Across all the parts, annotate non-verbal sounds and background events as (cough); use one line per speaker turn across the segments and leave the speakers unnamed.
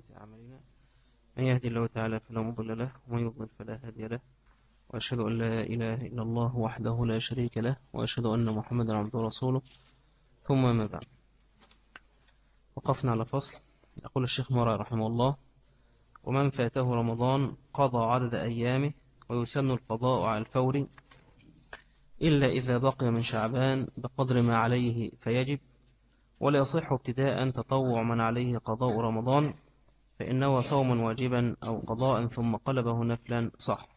سيئات أعمالنا. من يهدي الله تعالى فلا مضل له ومن يضلل فلا هادي له. وأشهد أن لا إله إلا الله وحده لا شريك له وأشهد أن محمدا عبده ورسوله. ثم ما بعد. وقفنا على فصل. يقول الشيخ مرى رحمه الله ومن فاته رمضان قضى عدد أيامه ويسن القضاء على الفور إلا إذا بقي من شعبان بقدر ما عليه فيجب ولا يصح ابتداء تطوع من عليه قضاء رمضان فإنه صوم واجبا أو قضاء ثم قلبه نفلا صح.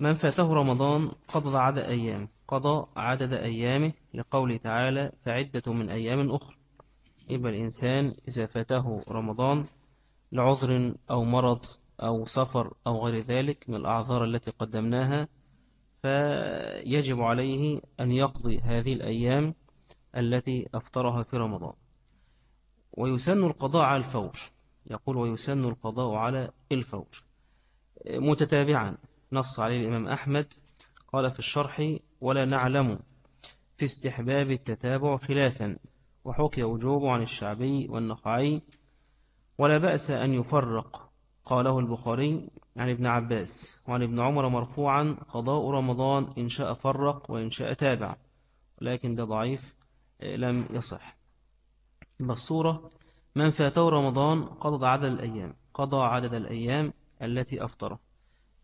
من فاته رمضان قضى عدد أيام. قضى عدد أيامه لقوله تعالى فعدة من أيام أخرى يبقى الإنسان إذا فاته رمضان لعذر أو مرض أو سفر أو غير ذلك من الأعذار التي قدمناها فيجب عليه أن يقضي هذه الأيام التي أفطرها في رمضان. ويسن القضاء على الفور. يقول ويسن القضاء على الفور. متتابعا. نص عليه الإمام أحمد. قال في الشرح ولا نعلم في استحباب التتابع خلافا. وحكي وجوب عن الشعبي والنخعي. ولا بأس أن يفرق. قاله البخاري عن ابن عباس. وعن ابن عمر مرفوعا قضاء رمضان إن شاء فرق وإن شاء تابع. ولكن ده ضعيف لم يصح. بالصورة من فاته رمضان قضى عدد الأيام قضى عدد الأيام التي أفطره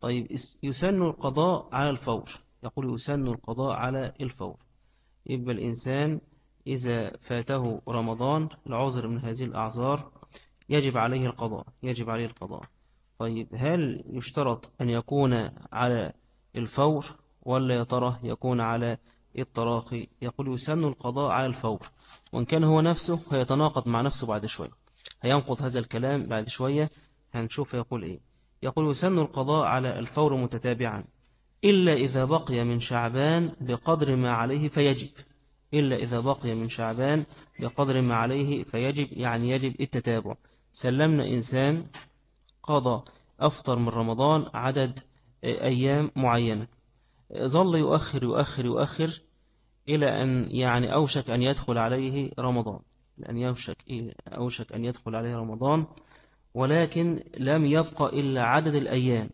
طيب يسن القضاء على الفور. يقول يسن القضاء على الفور. يبقى الإنسان إذا فاته رمضان العذر من هذه الأعذار يجب عليه القضاء يجب عليه القضاء. طيب هل يشترط أن يكون على الفور ولا يا ترى يكون على التراخي يقول يسن القضاء على الفور. وإن كان هو نفسه هيتناقض مع نفسه بعد شوية. هينقض هذا الكلام بعد شوية. هنشوف يقول إيه. يقول يسن القضاء على الفور متتابعا. إلا إذا بقي من شعبان بقدر ما عليه فيجب. إلا إذا بقي من شعبان بقدر ما عليه فيجب. يعني يجب التتابع. سلمنا إنسان قضى أفطر من رمضان عدد أيام معينة. ظل يؤخر يؤخر يؤخر إلى أن يعني أوشك أن يدخل عليه رمضان. لأن يوشك أوشك أن يدخل عليه رمضان ولكن لم يبقى إلا عدد الأيام.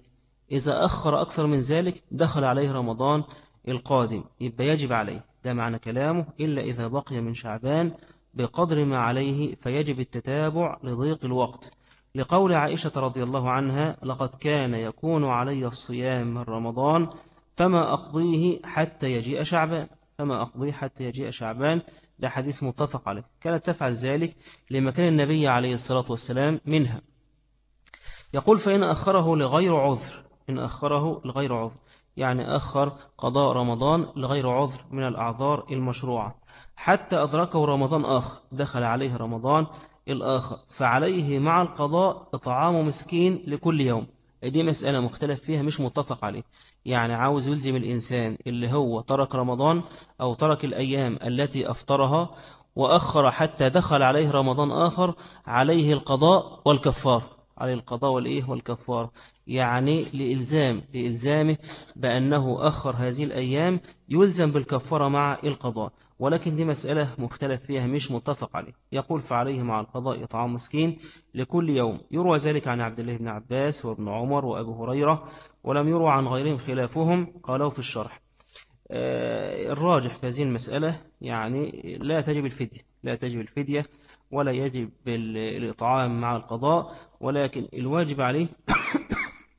إذا أخر أكثر من ذلك دخل عليه رمضان القادم. يبقى يجب عليه. ده معنى كلامه. إلا إذا بقي من شعبان بقدر ما عليه فيجب التتابع لضيق الوقت. لقول عائشة رضي الله عنها لقد كان يكون علي الصيام من رمضان فما أقضيه حتى يجيء شعبان. فما أقضيه حتى يجيء شعبان. ده حديث متفق عليه. كانت تفعل ذلك لما كان النبي عليه الصلاة والسلام منها. يقول فإن أخره لغير عذر. إن أخره لغير عذر. يعني أخر قضاء رمضان لغير عذر من الأعذار المشروعة. حتى أدركه رمضان آخر. دخل عليه رمضان الآخر. فعليه مع القضاء إطعام مسكين لكل يوم. دي مسألة مختلف فيها مش متفق عليه. يعني عاوز يلزم الإنسان اللي هو ترك رمضان أو ترك الأيام التي أفطرها وأخر حتى دخل عليه رمضان آخر عليه القضاء والكفار. عليه القضاء والإيه والكفار. يعني لإلزام لإلزامه بأنه أخر هذه الأيام يلزم بالكفارة مع القضاء. ولكن دي مسألة مختلف فيها مش متفق عليه. يقول فعليه مع القضاء إطعام مسكين لكل يوم. يروى ذلك عن عبد الله بن عباس وابن عمر وأبو هريرة ولم يروى عن غيرهم خلافهم قالوا في الشرح. آه، الراجح في هذه المسألة يعني لا تجب الفدية لا تجب الفدية ولا يجب الإطعام مع القضاء ولكن الواجب عليه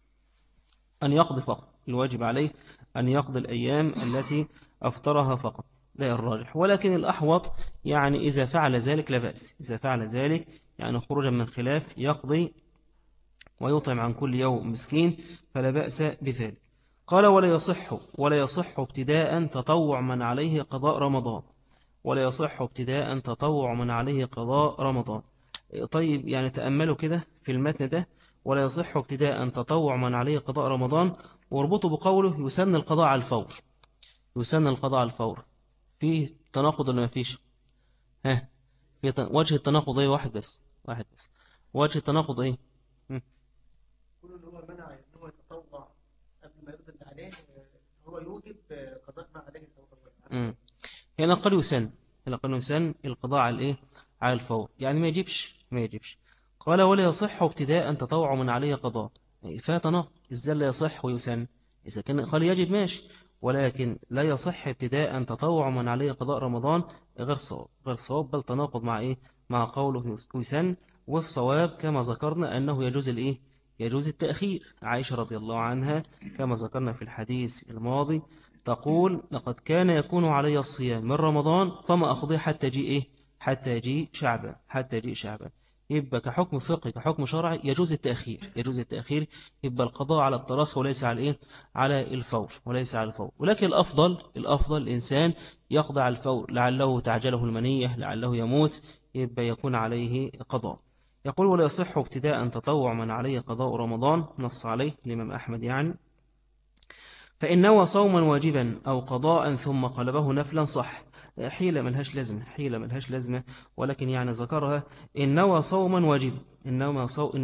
(coughs) أن يقضي فقط الواجب عليه أن يقضي الأيام التي أفطرها فقط ده الراجح. ولكن الأحوط يعني إذا فعل ذلك لا بأس إذا فعل ذلك يعني خروجا من خلاف يقضي ويطعم عن كل يوم مسكين فلا بأس بذلك. قال ولا يصح ولا يصح ابتداء تطوع من عليه قضاء رمضان. ولا يصح ابتداء تطوع من عليه قضاء رمضان. طيب يعني تأملوا كده في المتن ده. ولا يصح ابتداء تطوع من عليه قضاء رمضان. واربطوا بقوله يسن القضاء على الفور. يسن القضاء على الفور. في تناقض ولا ما فيش؟ ها؟ في وجه التناقض إيه؟ واحد بس واحد بس. وجه التناقض إيه
كل اللي هو منع ان هو يتطوع قبل ما يقضي عليه هو يوجب قضاء ما عليه
امم هنا قال يسن هنا يسن القضاء على الإيه؟ على الفور يعني ما يجيبش ما يجيبش. قال ولا يصح ابتداء تطوع من عليه قضاء. فاتنا إزاي لا يصح ويسن؟ إذا كان قال يجب ماشي. ولكن لا يصح ابتداء تطوع من عليه قضاء رمضان غير صواب. غير صواب بل تناقض مع إيه؟ مع قوله يسن والصواب كما ذكرنا أنه يجوز الإيه؟ يجوز التأخير. عائشة رضي الله عنها كما ذكرنا في الحديث الماضي تقول لقد كان يكون علي الصيام من رمضان فما أخضي حتى يجي إيه؟ حتى يجي شعبا حتى يجي شعبا يبقى كحكم فقهي كحكم شرعي يجوز التأخير يجوز التأخير. يبقى القضاء على التراخي وليس على إيه؟ على الفور وليس على الفور. ولكن الأفضل الأفضل الإنسان يقضى على الفور لعله تعجله المنية لعله يموت يبقى يكون عليه قضاء. يقول ولا يصح ابتداء تطوع من عليه قضاء رمضان نص عليه الإمام أحمد يعني. فإن نوى صوما واجبا أو قضاء ثم قلبه نفلا صح. حيلة ملهاش لازمة حيلة ملهاش لازمة. ولكن يعني ذكرها إن نوى صوما واجبا إن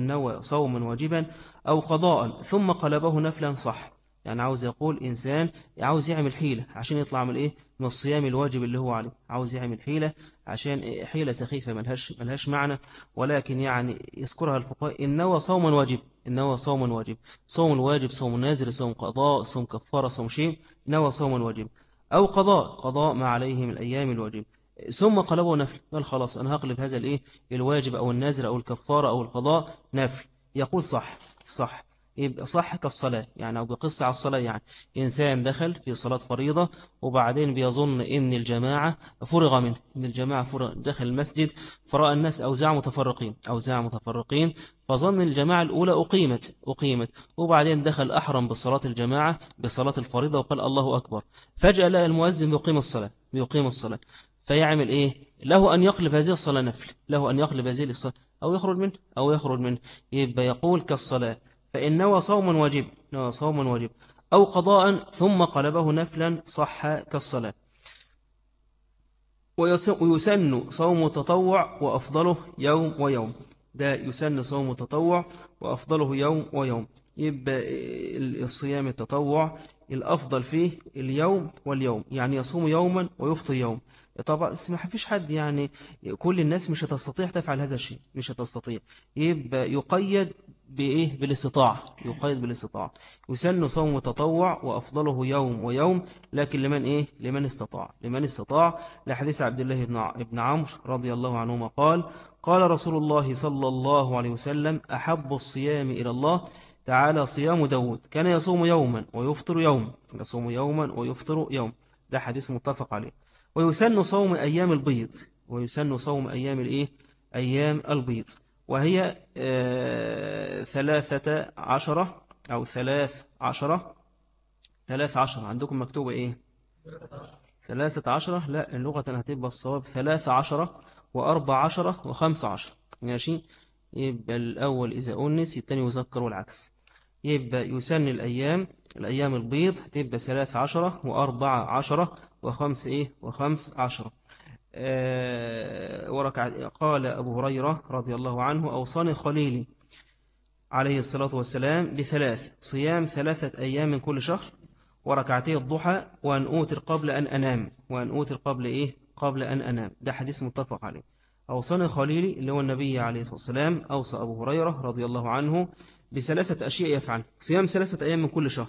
نوى, صوما واجبا أو قضاء ثم قلبه نفلا صح. يعني عاوز يقول إنسان عاوز يعمل حيلة عشان يطلع من إيه؟ من الصيام الواجب اللي هو عليه. عاوز يعمل حيلة عشان حيلة سخيفة ملهاش, ملهاش معنى ولكن يعني يذكرها الفقهاء إن نوى صوما واجب إن نوى صوما واجب. صوم الواجب صوم نازل صوم قضاء صوم كفارة صوم شيء نوى صوما واجب. أو قضاء قضاء ما عليه من الأيام الواجب. ثم قلبه نفل. قال خلاص أنا هقلب هذا الإيه؟ الواجب أو النازل أو الكفارة أو القضاء نفل. يقول صح صح. يبقى صح كالصلاة يعني أو بقصة على الصلاة يعني إنسان دخل في صلاة فريضة وبعدين بيظن إن الجماعة فرغ منه إن الجماعة فرغ دخل المسجد فرأى الناس أوزاع متفرقين أوزاع متفرقين فظن الجماعة الأولى أقيمت أقيمت وبعدين دخل أحرم بصلاة الجماعة بصلاة الفريضة وقال الله أكبر. فجأة لقى المؤذن يقيم الصلاة يقيم الصلاة فيعمل إيه؟ له أن يقلب هذه الصلاة نفل له أن يقلب هذه الصلاة أو يخرج منه أو يخرج منه يبقى يقول كالصلاة. فإن نوى صوم واجب نوى صوم واجب أو قضاء ثم قلبه نفلا صح كالصلاة. ويسن صوم تطوع وأفضله يوم ويوم. ده يسن صوم تطوع وأفضله يوم ويوم. يبقى الصيام التطوع الأفضل فيه اليوم واليوم. يعني يصوم يوما ويفطر يوم. طبعا ما فيش حد يعني كل الناس مش هتستطيع تفعل هذا الشيء مش هتستطيع. يبقى يقيد بإيه؟ بالاستطاعة يقيد بالاستطاعة. يسن صوم تطوع وأفضله يوم ويوم لكن لمن إيه؟ لمن استطاع. لمن استطاع لحديث عبد الله بن عمرو رضي الله عنهما قال قال رسول الله صلى الله عليه وسلم أحب الصيام إلى الله. تعالى صيام داود. كان يصوم يوما ويفطر يوم. يصوم يوما ويفطر يوم. ده حديث متفق عليه. ويسن صوم أيام البيض. ويسن صوم أيام الإيه؟ أيام البيض. وهي آه، ثلاثة عشرة أو ثلاث عشرة. ثلاث عشرة. عندكم مكتوبة إيه؟ ثلاثة عشرة. لا اللغة هتبقى الصواب ثلاثة عشرة وأربع عشرة وخمس عشرة. ماشي؟ يبقى الأول إذا أنس الثاني يذكر والعكس. يبقى يسن الأيام. الأيام البيض هتبقى ثلاث عشرة وأربع عشرة وخمس إيه؟ وخمس عشرة. وركع. قال أبو هريرة رضي الله عنه أوصاني خليلي عليه الصلاة والسلام بثلاث صيام ثلاثة أيام من كل شهر وركعتي الضحى وأن أوتر قبل أن أنام. وأن أوتر قبل إيه؟ قبل أن أنام. ده حديث متفق عليه. أوصاني خليلي اللي هو النبي عليه الصلاة والسلام أوصى أبو هريرة رضي الله عنه بثلاثة أشياء يفعل. صيام ثلاثة أيام من كل شهر.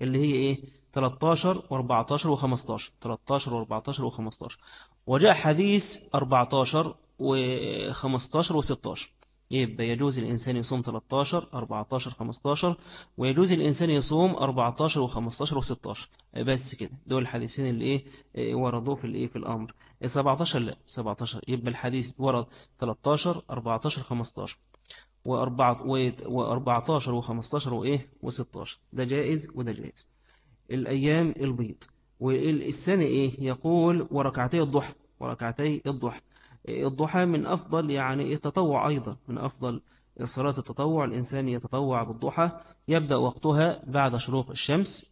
اللي هي إيه؟ 13 و14 و15 13 و14 و15 وجاء حديث 14 و15 و16 يبقى يجوز الإنسان يصوم 13 14 15 ويجوز الإنسان يصوم 14 و15 و16 بس كده. دول الحديثين اللي إيه؟ وردوا في الإيه؟ في الأمر. 17 لا. 17 يبقى الحديث ورد 13 14 15 و14 و15 وإيه؟ و16 ده جائز وده جائز. الأيام البيض. والسنة إيه؟ يقول وركعتي الضحى وركعتي الضحى. الضحى من أفضل يعني التطوع أيضا من أفضل صلاة التطوع. الإنسان يتطوع بالضحى يبدأ وقتها بعد شروق الشمس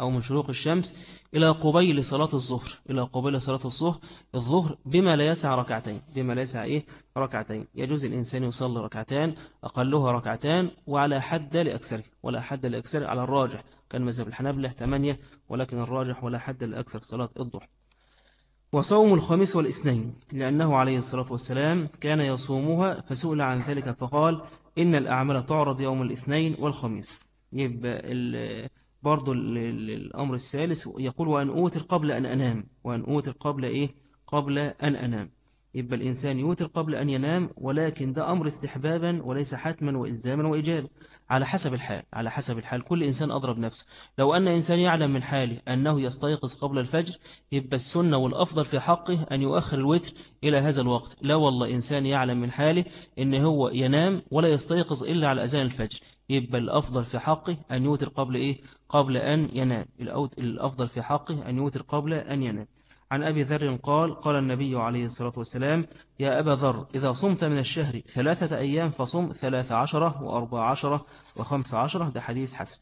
أو من شروق الشمس إلى قبيل صلاة الظهر. إلى قبيل صلاة الظهر الظهر بما لا يسع ركعتين بما لا يسع إيه؟ ركعتين. يجوز الإنسان يصلي ركعتين أقلها ركعتان وعلى حد لأكثره ولا حد لأكثره على الراجح. كان مذهب الحنابلة ثمانية ولكن الراجح ولا حد لأكثر صلاة الضحى. وصوم الخميس والاثنين لأنه عليه الصلاة والسلام كان يصومها فسئل عن ذلك فقال إن الأعمال تعرض يوم الاثنين والخميس. يبقى برضو الأمر الثالث يقول وأن أوتر قبل أن أنام. وأن أوتر قبل إيه؟ قبل أن أنام. يبقى الإنسان يوتر قبل أن ينام ولكن ده أمر استحبابا وليس حتما وإلزاما وإجابا على حسب الحال على حسب الحال كل إنسان أضرب نفسه. لو أن إنسان يعلم من حاله أنه يستيقظ قبل الفجر يبقى السنة والأفضل في حقه أن يؤخر الوتر إلى هذا الوقت. لا والله إنسان يعلم من حاله أن هو ينام ولا يستيقظ إلا على أذان الفجر. يبقى الأفضل في حقه أن يوتر قبل إيه؟ قبل أن ينام. الأفضل في حقه أن يوتر قبل أن ينام. عن أبي ذر قال قال النبي عليه الصلاة والسلام يا أبا ذر إذا صمت من الشهر ثلاثة أيام فصم ثلاث عشرة وأربع عشرة وخمس عشرة ده حديث حسن.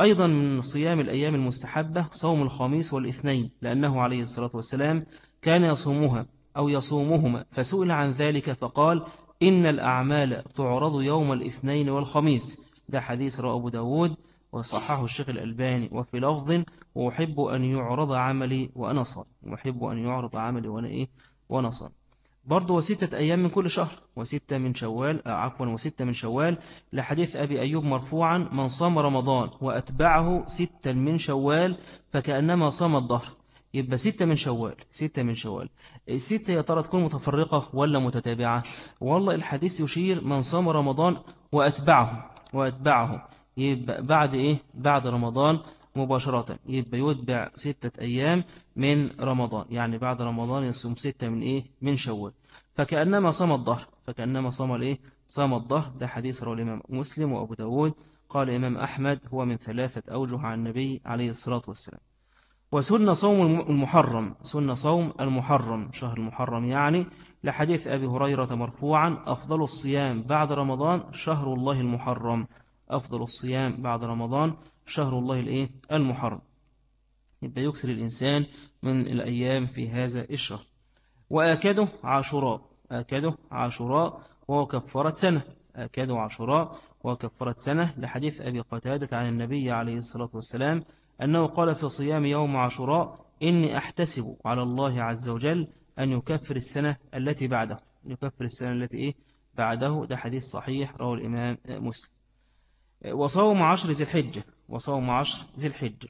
أيضا من صيام الأيام المستحبة صوم الخميس والاثنين لأنه عليه الصلاة والسلام كان يصومها أو يصومهما فسئل عن ذلك فقال إن الأعمال تعرض يوم الاثنين والخميس ده حديث رأى أبو داود وصححه الشيخ الألباني وفي لفظ وأحب أن يعرض عملي وأنا صاد وأحب أن يعرض عملي وأنا إيه؟ وأنا صاد برضه وستة أيام من كل شهر. وستة من شوال آه، عفوا وستة من شوال لحديث أبي أيوب مرفوعا من صام رمضان وأتبعه ستة من شوال فكأنما صام الظهر. يبقى ستة من شوال ستة من شوال. الستة يا ترى تكون متفرقة ولا متتابعة؟ والله الحديث يشير من صام رمضان وأتبعه. وأتبعه. يبقى بعد إيه؟ بعد رمضان مباشرة. يبقى يتبع ستة أيام من رمضان. يعني بعد رمضان يصوم ستة من إيه؟ من شوال. فكأنما صام الظهر. فكأنما صام الإيه؟ صام الظهر. ده حديث رواه الإمام مسلم وأبو داود. قال الإمام أحمد هو من ثلاثة أوجه عن النبي عليه الصلاة والسلام. وسن صوم المحرم. سن صوم المحرم. شهر المحرم يعني لحديث أبي هريرة مرفوعا أفضل الصيام بعد رمضان شهر الله المحرم. أفضل الصيام بعد رمضان شهر الله الإيه؟ المحرم. يبقى يكسر الإنسان من الأيام في هذا الشهر. وآكده عاشوراء. آكده عاشوراء وهو كفارة سنة. آكده عاشوراء وهو كفارة سنة لحديث أبي قتادة عن النبي عليه الصلاة والسلام أنه قال في صيام يوم عاشوراء إني أحتسب على الله عز وجل أن يكفر السنة التي بعده. يكفر السنة التي إيه؟ بعده. ده حديث صحيح رواه الإمام مسلم. وصوم عشر ذي الحجة. وصوم عشر ذي الحجة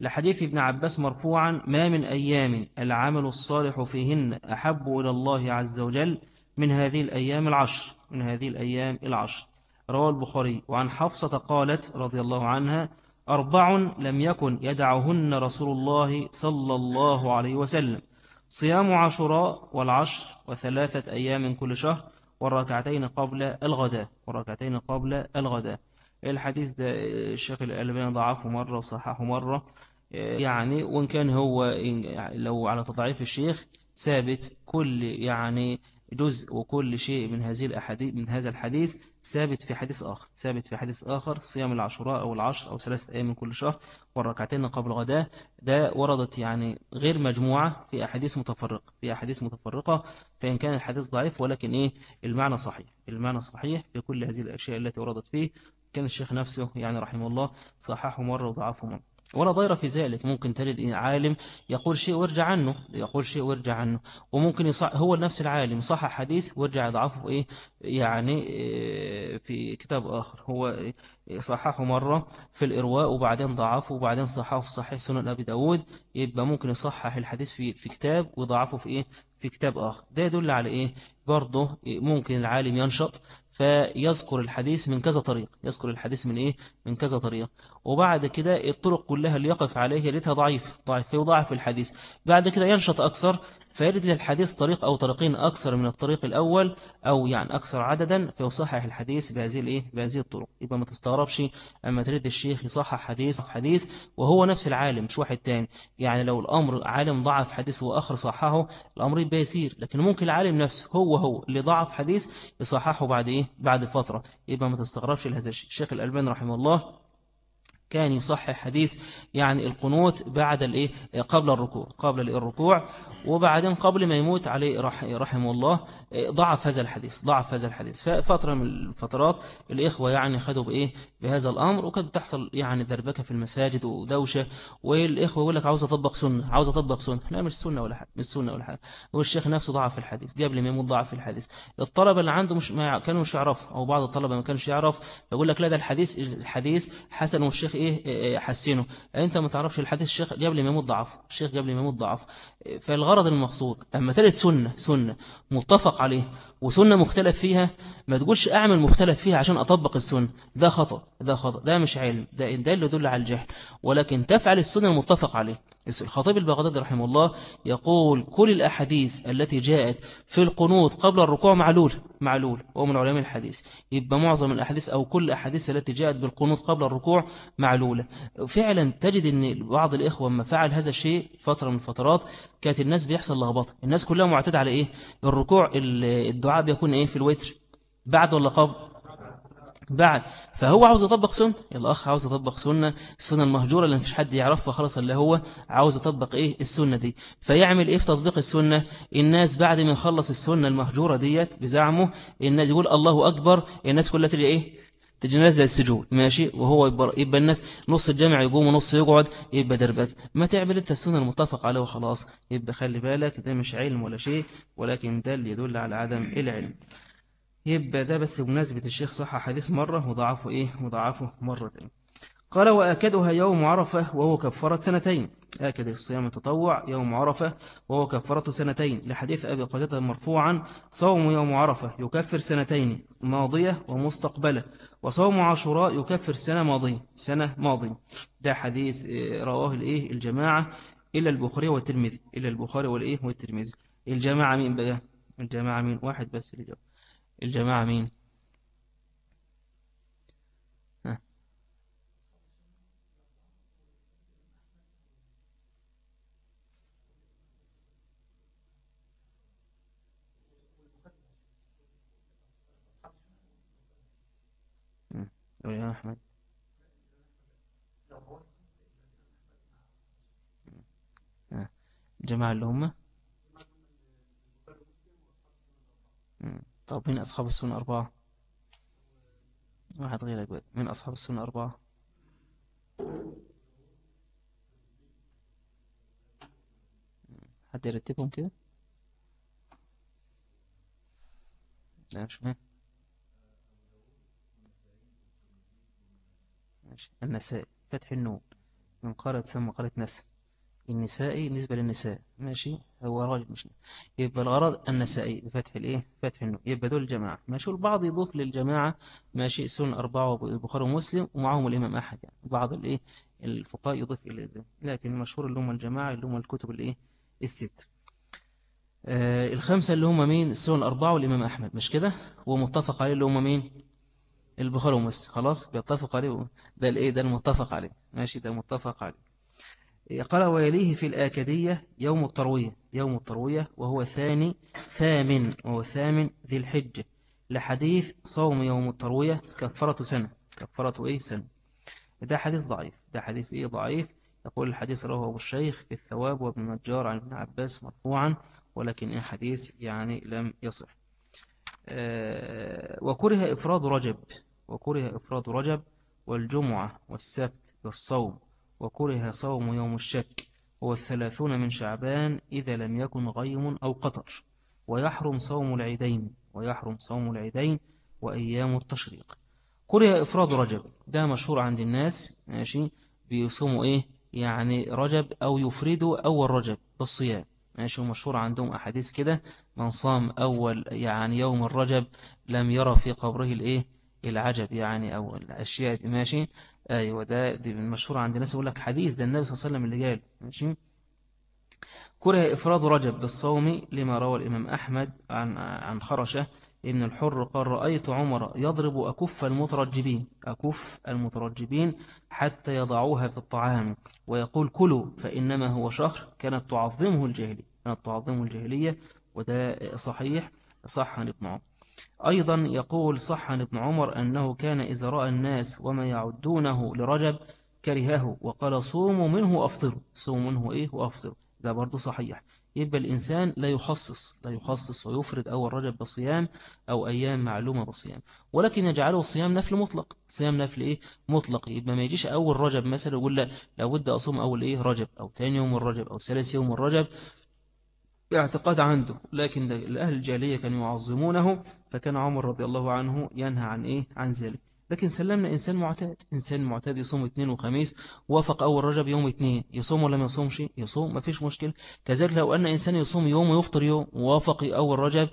لحديث ابن عباس مرفوعا ما من أيام العمل الصالح فيهن أحب إلى الله عز وجل من هذه الأيام العشر من هذه الأيام العشر. روى البخاري. وعن حفصة قالت رضي الله عنها أربع لم يكن يدعهن رسول الله صلى الله عليه وسلم. صيام عاشوراء والعشر وثلاثة أيام كل شهر والركعتين قبل الغداء والركعتين قبل الغداء. الحديث ده الشيخ الألباني ضعفه مرة وصححه مرة. يعني وإن كان هو لو على تضعيف الشيخ ثابت كل يعني جزء وكل شيء من هذه الأحاديث من هذا الحديث ثابت في حديث آخر ثابت في حديث آخر صيام العشراء أو العشر أو ثلاثة أيام من كل شهر والركعتين قبل غداء ده وردت يعني غير مجموعة في أحاديث متفرقة في أحاديث متفرقة. فإن كان الحديث ضعيف ولكن إيه؟ المعنى صحيح المعنى صحيح في كل هذه الأشياء التي وردت فيه. كان الشيخ نفسه يعني رحمه الله صححه مرة وضعفه مرة. ولا ضير في ذلك. ممكن تجد عالم يقول شيء ويرجع عنه. يقول شيء ويرجع عنه. وممكن يصح هو نفس العالم. صح حديث ويرجع يضعفه في إيه؟ يعني إيه، في كتاب آخر. هو صححه مرة في الإرواء وبعدين ضعفه وبعدين صححه في صحيح سنن أبي داود. يبقى ممكن يصحح الحديث في في كتاب وضعفه في إيه؟ في كتاب آخر. ده يدل على إيه؟ برضه ممكن العالم ينشط فيذكر الحديث من كذا طريق. يذكر الحديث من إيه؟ من كذا طريق. وبعد كده الطرق كلها اللي يقف عليها ريتها ضعيف ضعيف فيضاعف الحديث. بعد كده ينشط أكثر فيرد للحديث طريق أو طريقين أكثر من الطريق الأول أو يعني أكثر عددا فيصحح الحديث بهذه الإيه؟ بهذه الطرق. يبقى ما تستغربش أما تريد الشيخ يصحح حديث في حديث وهو نفس العالم مش واحد تاني. يعني لو الأمر عالم ضعف حديث وآخر صححه الأمر يبقى يسير. لكن ممكن العالم نفسه هو هو اللي ضعف حديث يصححه بعد إيه؟ بعد فترة. يبقى ما تستغربش لهذا الشيء الشيخ الألباني رحمه الله كان يصحح حديث يعني القنوت بعد الإيه؟ قبل الركوع قبل الركوع. وبعدين قبل ما يموت عليه رحمه الله ضعف هذا الحديث ضعف هذا الحديث. ففترة من الفترات الإخوة يعني خدوا بإيه؟ بهذا الأمر وكانت بتحصل يعني دربكة في المساجد ودوشة. والإخوة يقول لك عاوز أطبق سنة عاوز أطبق سنة. لا مش سنة ولا حاجة مش سنة ولا حاجة والشيخ نفسه ضعف الحديث قبل ما يموت ضعف الحديث. الطلبة اللي عنده مش ما كانوا مش يعرفوا أو بعض الطلبة ما كانش يعرف يقول لك لا ده الحديث الحديث حسن والشيخ إيه, إيه حسنه. أنت ما تعرفش الحديث الشيخ قبل ما يموت ضعف الشيخ قبل ما يموت ضعف فالغرض المقصود أما تلت سنة سنة متفق عليه وسنة مختلف فيها ما تقولش أعمل مختلف فيها عشان أطبق السنة. ده خطأ. ده خطأ ده مش علم ده ده اللي يدل على الجهل. ولكن تفعل السنة المتفق عليه. الخطيب البغدادي رحمه الله يقول كل الأحاديث التي جاءت في القنوط قبل الركوع معلول معلول وهو من علماء الحديث. يبقى معظم الأحاديث أو كل الأحاديث التي جاءت بالقنوط قبل الركوع معلولة. فعلا تجد أن بعض الإخوة لما فعل هذا الشيء فترة من الفترات كانت الناس بيحصل لخبطة. الناس كلها معتادة على إيه؟ الركوع الدعاء بيكون إيه؟ في الوتر. بعد ولا قبل؟ بعد. فهو عاوز يطبق سنة. الأخ عاوز يطبق سنة. السنة المهجورة اللي مفيش حد يعرفها خلاص اللي هو عاوز يطبق إيه؟ السنة دي. فيعمل إيه في تطبيق السنة؟ الناس بعد ما يخلص السنة المهجورة ديت بزعمه الناس يقول الله أكبر الناس كلها تجي إيه؟ تجي نازل السجود. ماشي؟ وهو يبقى, يبقى الناس نص الجامع يقوم ونص يقعد يبقى دربك. ما تعمل أنت السنة المتفق عليه وخلاص. يبقى خلي بالك ده مش علم ولا شيء ولكن ده اللي يدل على عدم العلم. يبقى ده بس بمناسبة الشيخ صح حديث مرة وضعفه إيه؟ وضعفه مرة تاني قال وأكدها يوم عرفة وهو كفرة سنتين. آكد الصيام التطوع يوم عرفة وهو كفرة سنتين. لحديث أبي قتادة مرفوعا صوم يوم عرفة يكفر سنتين ماضية ومستقبلة وصوم عاشوراء يكفر سنة ماضية سنة ماضية. ده حديث آه، رواه الإيه؟ الجماعة إلا البخاري والترمذي. إلا البخاري والإيه؟ والترمذي. الجماعة مين بقى؟ الجماعة مين؟ واحد بس اللي جاب. الجماعة مين؟ ها. يا أحمد. الجماعة اللي هم؟ طب من أصحاب السنة أربعة؟ واحد غيرك بقى. من أصحاب السنة أربعة؟ حد يرتبهم كده؟ لا مش ماشي. النساء. فتح النون. من قرأ تسمى قرأة نسب النسائي بالنسبة للنساء ماشي؟ هو راجل مش يبقى الغرض النسائي بفتح الايه فتح النون. يبقى دول الجماعة ماشي؟ البعض يضيف للجماعة ماشي؟ سنة أربعة البخاري ومسلم ومعهم الإمام أحد يعني. بعض الايه الفقهاء يضيف إلى ذلك لكن المشهور اللي هم الجماعة اللي هم الكتب الايه الست. آه الخمسة اللي هم مين؟ السنة الأربعة والإمام أحمد. مش كده؟ ومتفق عليه اللي هم مين؟ البخاري ومسلم. خلاص؟ بيتفق عليه. ده الايه ده المتفق عليه. ماشي؟ ده متفق عليه. قال ويليه في الآكدية يوم التروية يوم التروية وهو ثاني ثامن وهو ثامن ذي الحجة لحديث صوم يوم التروية كفرة سنة. كفرة إيه؟ سنة. ده حديث ضعيف ده حديث إيه؟ ضعيف. يقول الحديث رواه أبو الشيخ في الثواب وابن نجار عن ابن عباس مرفوعا ولكن إيه حديث يعني لم يصح. آه، وكره إفراد رجب وكره إفراد رجب والجمعة والسبت والصوم. وكره صوم يوم الشك هو الثلاثون من شعبان إذا لم يكن غيم أو قطر. ويحرم صوم العيدين ويحرم صوم العيدين وأيام التشريق. كره إفراد رجب ده مشهور عند الناس ماشي؟ بيصوموا إيه؟ يعني رجب أو يفردوا أول رجب بالصيام ماشي؟ ومشهور عندهم أحاديث كده من صام أول يعني يوم الرجب لم يرى في قبره الإيه؟ العجب يعني أو الأشياء ماشي؟ أيوة ده دي المشهور عند الناس يقول لك حديث ده النبي صلى الله عليه وسلم اللي قال ماشي؟ كره إفراد رجب بالصوم لما روى الإمام أحمد عن عن خرشة ابن الحر قال رأيت عمر يضرب أكف المترجبين أكف المترجبين حتى يضعوها في الطعام ويقول كلوا فإنما هو شهر كانت تعظمه الجاهلية كانت تعظمه الجاهلية وده صحيح صح عن ابن عمر. أيضا يقول صح عن ابن عمر أنه كان إذا رأى الناس وما يعدونه لرجب كرهه وقال صوموا منه وأفطروا. صوموا منه إيه وأفطروا. ده برضو صحيح. يبقى الإنسان لا يخصص لا يخصص ويفرد أول رجب بصيام أو أيام معلومة بصيام. ولكن يجعله صيام نفل مطلق. صيام نفل إيه؟ مطلق. يبقى ما يجيش أول رجب مثلا يقول لا لابد أصوم أول إيه؟ رجب أو تاني يوم الرجب أو ثالث يوم الرجب. اعتقاد عنده لكن الأهل الجالية كانوا يعظمونه فكان عمر رضي الله عنه ينهى عن إيه؟ عن ذلك. لكن سلمنا إنسان معتاد إنسان معتاد يصوم اثنين وخميس وافق أول رجب يوم اثنين يصوم ولا ما يصومش؟ يصوم ما فيش مشكلة. كذلك لو أن إنسان يصوم يوم ويفطر يوم وافق أول رجب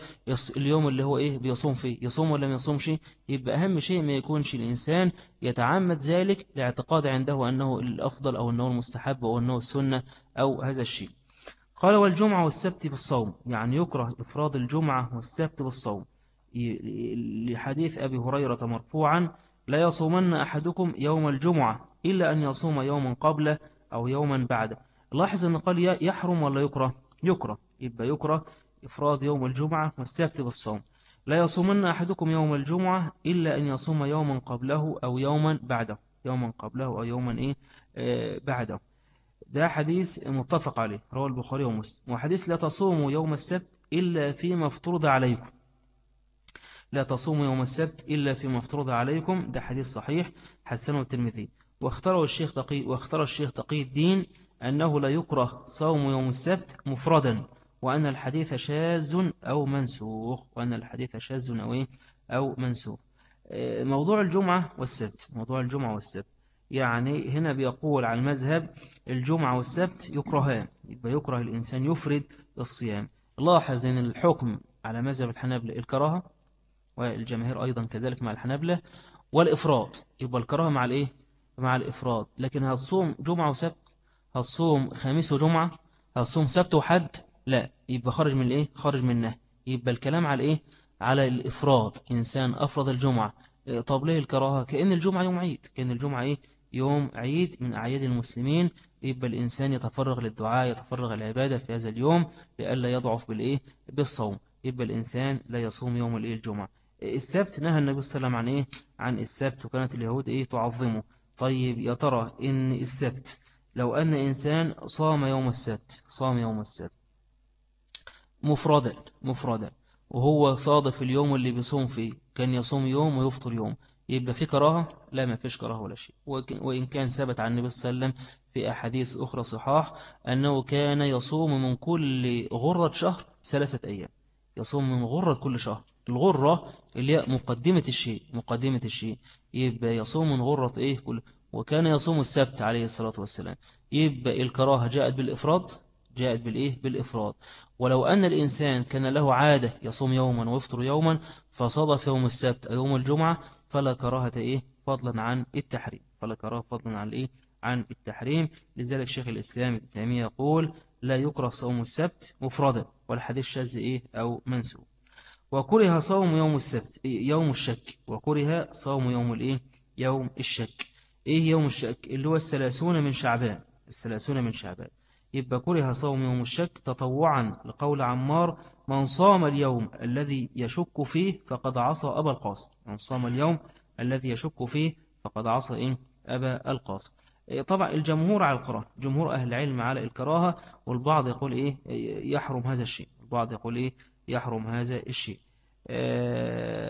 اليوم اللي هو إيه؟ بيصوم فيه. يصوم ولا ما يصومش؟ يبقى أهم شيء ما يكونش الإنسان يتعمد ذلك لاعتقاد عنده أنه الأفضل أو أنه المستحب أو أنه السنة أو هذا الشيء. قال والجمعة والسبت بالصوم. يعني يكره إفراد الجمعة والسبت بالصوم. لحديث أبي هريرة مرفوعا لا يصومن أحدكم يوم الجمعة إلا أن يصوم يوما قبله أو يوما بعده. لاحظ أن قال يحرم ولا يكره؟ يكره. يبقى يكره إفراد يوم الجمعة والسبت بالصوم. لا يصومن أحدكم يوم الجمعة إلا أن يصوم يوما قبله أو يوما بعده. يوما قبله أو يوما إيه؟ آه بعده. ده حديث متفق عليه رواه البخاري ومسلم. وحديث لا تصوموا يوم السبت إلا فيما افترض عليكم. لا تصوموا يوم السبت إلا فيما افترض عليكم. ده حديث صحيح. حسنه الترمذي. واختار الشيخ تقي واختار الشيخ تقي الدين أنه لا يكره صوم يوم السبت مفردا وأن الحديث شاذ أو منسوخ وأن الحديث شاذ أو إيه؟ أو منسوخ. آه، موضوع الجمعة والسبت. موضوع الجمعة والسبت. يعني هنا بيقول على المذهب الجمعة والسبت يكرهان يبقى يكره الإنسان يفرد الصيام. لاحظ أن الحكم على مذهب الحنابلة الكراهة والجماهير أيضا كذلك مع الحنابلة والإفراد يبقى الكراهة مع الإيه؟ مع الإفراد لكن هتصوم جمعة وسبت؟ هتصوم خميس وجمعة؟ هتصوم سبت وحد؟ لا. يبقى خارج من الإيه؟ خارج منه. يبقى الكلام على الإيه؟ على الإفراد إنسان أفرض الجمعة. طب ليه الكراهة؟ كأن الجمعة يوم عيد. كأن الجمعة إيه؟ يوم عيد من أعياد المسلمين يبقى الإنسان يتفرغ للدعاء يتفرغ العبادة في هذا اليوم لألا يضعف بالإيه؟ بالصوم يبقى الإنسان لا يصوم يوم الإيه الجمعة السبت نهى النبي صلى الله عليه وسلم عن إيه؟ عن السبت وكانت اليهود إيه تعظمه طيب يا ترى إن السبت لو أن إنسان صام يوم السبت صام يوم السبت مفردا مفردا وهو صادف اليوم اللي بيصوم فيه كان يصوم يوم ويفطر يوم يبقى في كراهة؟ لا ما فيش كراهة ولا شيء. وإن كان ثبت عن النبي صلى الله عليه وسلم في أحاديث أخرى صحاح أنه كان يصوم من كل غرة شهر ثلاثة أيام. يصوم من غرة كل شهر. الغرة اللي هي مقدمة الشيء مقدمة الشيء. يبقى يصوم من غرة إيه؟ كل وكان يصوم السبت عليه الصلاة والسلام. يبقى الكراهة جاءت بالإفراد جاءت بالإيه؟ بالإفراد ولو أن الإنسان كان له عادة يصوم يوما ويفطر يوما فصادف يوم السبت أو يوم الجمعة فلا كراهة إيه؟ فضلا عن التحريم. فلا كراهة فضلا عن الإيه؟ عن التحريم. لذلك شيخ الإسلام ابن تيمية يقول لا يكره صوم السبت مفردا والحديث شاذ إيه؟ أو منسوب. وكره صوم يوم السبت يوم الشك وكره صوم يوم الإيه؟ يوم الشك إيه يوم الشك؟ اللي هو الثلاثون من شعبان. الثلاثون من شعبان. يبقى كره صوم يوم الشك تطوعا لقول عمار من صام اليوم الذي يشك فيه فقد عصى أبا القاسم. من صام اليوم الذي يشك فيه فقد عصى إيه؟ أبا القاسم. إيه، طبعا الجمهور على الكراهة جمهور أهل العلم على الكراهة والبعض يقول إيه؟ يحرم هذا الشيء. البعض يقول إيه؟ يحرم هذا الشيء.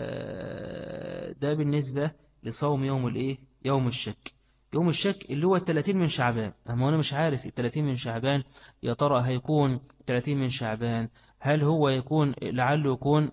آه، ده بالنسبة لصوم يوم الإيه؟ يوم الشك. يوم الشك اللي هو 30 من شعبان. أما أنا مش عارف 30 من شعبان يا ترى هيكون 30 من شعبان هل هو يكون لعله يكون